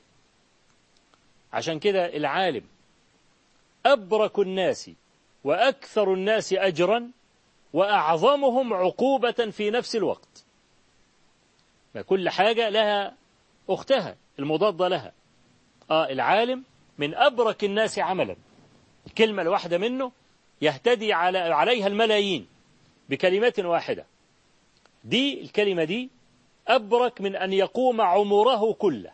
عشان كده العالم أبرك الناس وأكثر الناس أجرا وأعظمهم عقوبة في نفس الوقت. ما كل حاجة لها أختها المضادة لها. آه العالم من أبرك الناس عملا. الكلمة الواحدة منه يهتدي على عليها الملايين بكلمة واحدة. دي الكلمة دي أبرك من أن يقوم عمره كله.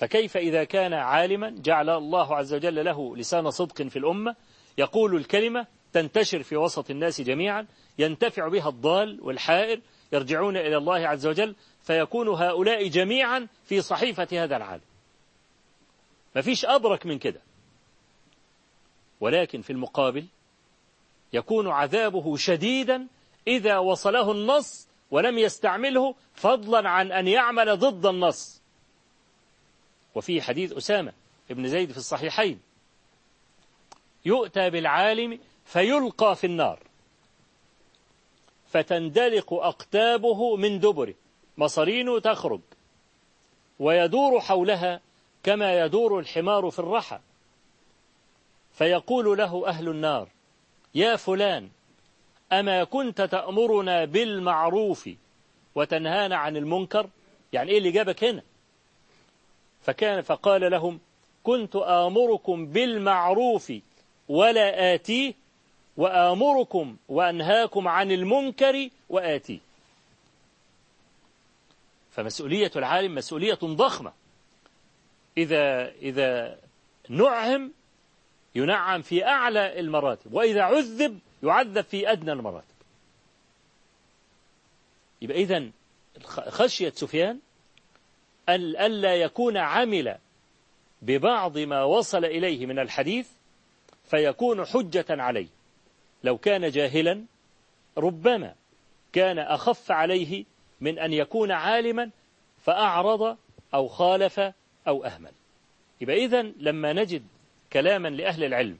فكيف إذا كان عالما جعل الله عز وجل له لسان صدق في الأمة يقول الكلمة تنتشر في وسط الناس جميعا ينتفع بها الضال والحائر يرجعون إلى الله عز وجل فيكون هؤلاء جميعا في صحيفة هذا العالم. ما فيش أبرك من كده. ولكن في المقابل يكون عذابه شديدا إذا وصله النص ولم يستعمله فضلا عن أن يعمل ضد النص. وفي حديث أسامة ابن زيد في الصحيحين. يؤتى بالعالم فيلقى في النار. فتندلق أقتابه من دبره. مصارينه تخرج. ويدور حولها كما يدور الحمار في الرحى. فيقول له أهل النار يا فلان أما كنت تأمرنا بالمعروف وتنهانا عن المنكر؟ يعني إيه اللي جابك هنا؟ فكان فقال لهم كنت آمركم بالمعروف ولا آتيه وآمركم وأنهاكم عن المنكر وآتيه فمسؤولية العالم مسؤولية ضخمة. إذا إذا نعم ينعم في أعلى المراتب وإذا عذب يعذب في أدنى المراتب. يبقى إذن خشية سفيان ألا يكون عمل ببعض ما وصل إليه من الحديث فيكون حجة عليه. لو كان جاهلا ربما كان أخف عليه من أن يكون عالما فأعرض أو خالف أو أهمل. يبقى إذن لما نجد كلاما لأهل العلم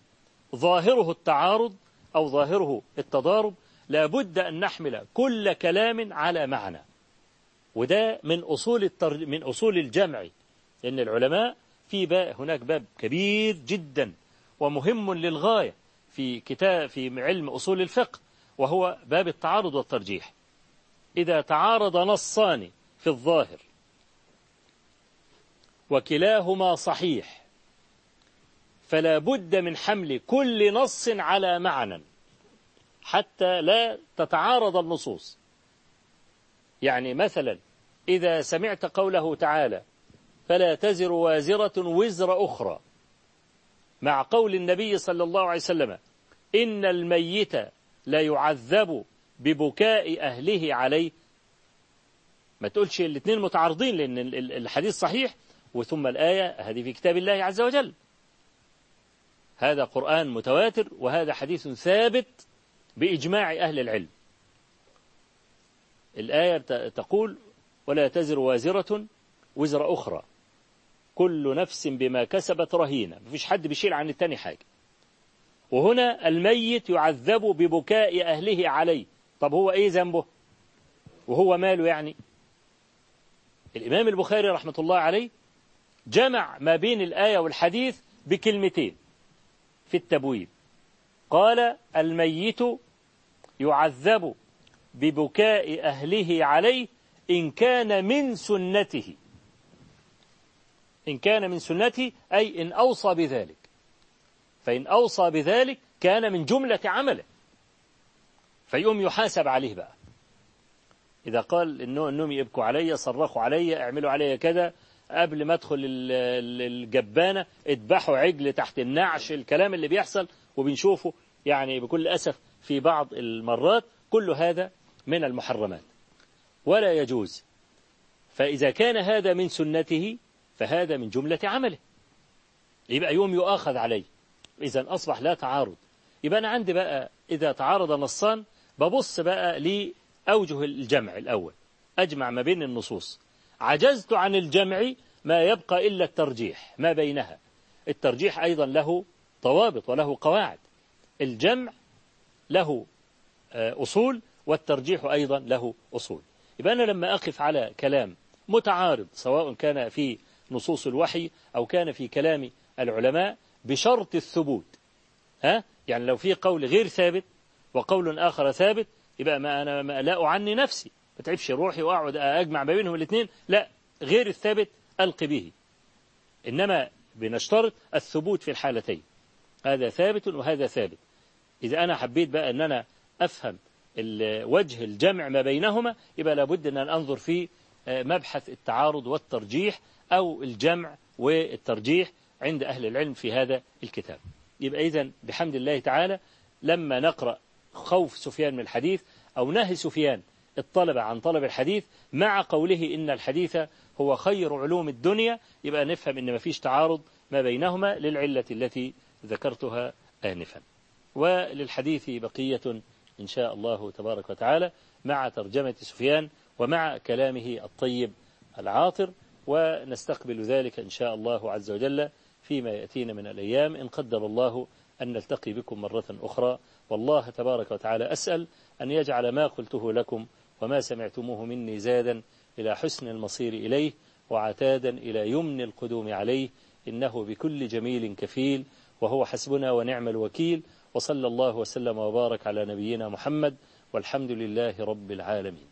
ظاهره التعارض أو ظاهره التضارب لابد أن نحمل كل كلام على معنى. وده من أصول التر... من أصول الجمع لأن العلماء في باب هناك باب كبير جدا ومهم للغاية في كتاب في علم أصول الفقه وهو باب التعارض والترجيح. إذا تعارض نصان في الظاهر وكلاهما صحيح فلا بد من حمل كل نص على معنى حتى لا تتعارض النصوص. يعني مثلا إذا سمعت قوله تعالى فلا تزر وازرة وزر أخرى مع قول النبي صلى الله عليه وسلم إن الميت لا يعذب ببكاء أهله عليه. ما تقولش الاثنين متعارضين لأن الحديث صحيح وثم الآية هذه في كتاب الله عز وجل. هذا قرآن متواتر وهذا حديث ثابت بإجماع أهل العلم. الآية تقول ولا تزر وازرة وزر أخرى. كل نفس بما كسبت رهينة. مفيش حد بيشيل عن التاني حاجة. وهنا الميت يعذب ببكاء أهله عليه. طب هو إيه ذنبه؟ وهو ماله يعني؟ الإمام البخاري رحمة الله عليه جمع ما بين الآية والحديث بكلمتين في التبويب. قال الميت يعذب ببكاء أهله عليه إن كان من سنته. إن كان من سنته أي إن أوصى بذلك. فإن أوصى بذلك كان من جملة عمله. فيقوم يحاسب عليه بقى. إذا قال إنه إنهم يبكوا علي صرخوا علي اعملوا علي كذا قبل ما أدخل الجبانة اذبحوا عجل تحت النعش الكلام اللي بيحصل وبنشوفه يعني بكل أسف في بعض المرات. كل هذا من المحرمات. ولا يجوز. فإذا كان هذا من سنته فهذا من جملة عمله. يبقى يوم يؤاخذ عليه. إذا أصبح لا تعارض. يبقى أنا عندي بقى إذا تعارض نصان ببص بقى لأوجه الجمع الأول. أجمع ما بين النصوص. عجزت عن الجمع ما يبقى إلا الترجيح ما بينها. الترجيح أيضا له ضوابط وله قواعد. الجمع له أصول والترجيح أيضا له أصول. يبقى أنا لما أقف على كلام متعارض سواء كان في نصوص الوحي أو كان في كلام العلماء بشرط الثبوت. ها؟ يعني لو في قول غير ثابت وقول آخر ثابت يبقى ما أنا ما لا أعني نفسي. ما تعبش روحي وأقعد أجمع ما بينهم الاثنين لا غير الثابت ألقي به. إنما بنشترط الثبوت في الحالتين. هذا ثابت وهذا ثابت. إذا أنا حبيت بقى أن أنا أفهم وجه الجمع ما بينهما يبقى لابد أن أنظر في مبحث التعارض والترجيح أو الجمع والترجيح عند أهل العلم في هذا الكتاب. يبقى إذن بحمد الله تعالى لما نقرأ خوف سفيان من الحديث أو نهي سفيان الطلبة عن طلب الحديث مع قوله إن الحديث هو خير علوم الدنيا يبقى نفهم إن ما فيش تعارض ما بينهما للعلة التي ذكرتها آنفا. وللحديث بقية إن شاء الله تبارك وتعالى مع ترجمة سفيان ومع كلامه الطيب العاطر ونستقبل ذلك إن شاء الله عز وجل فيما يأتينا من الأيام. إن قدر الله أن نلتقي بكم مرة أخرى. والله تبارك وتعالى أسأل أن يجعل ما قلته لكم وما سمعتموه مني زادا إلى حسن المصير إليه وعتادا إلى يمن القدوم عليه. إنه بكل جميل كفيل وهو حسبنا ونعم الوكيل. وصلى الله وسلم وبارك على نبينا محمد والحمد لله رب العالمين.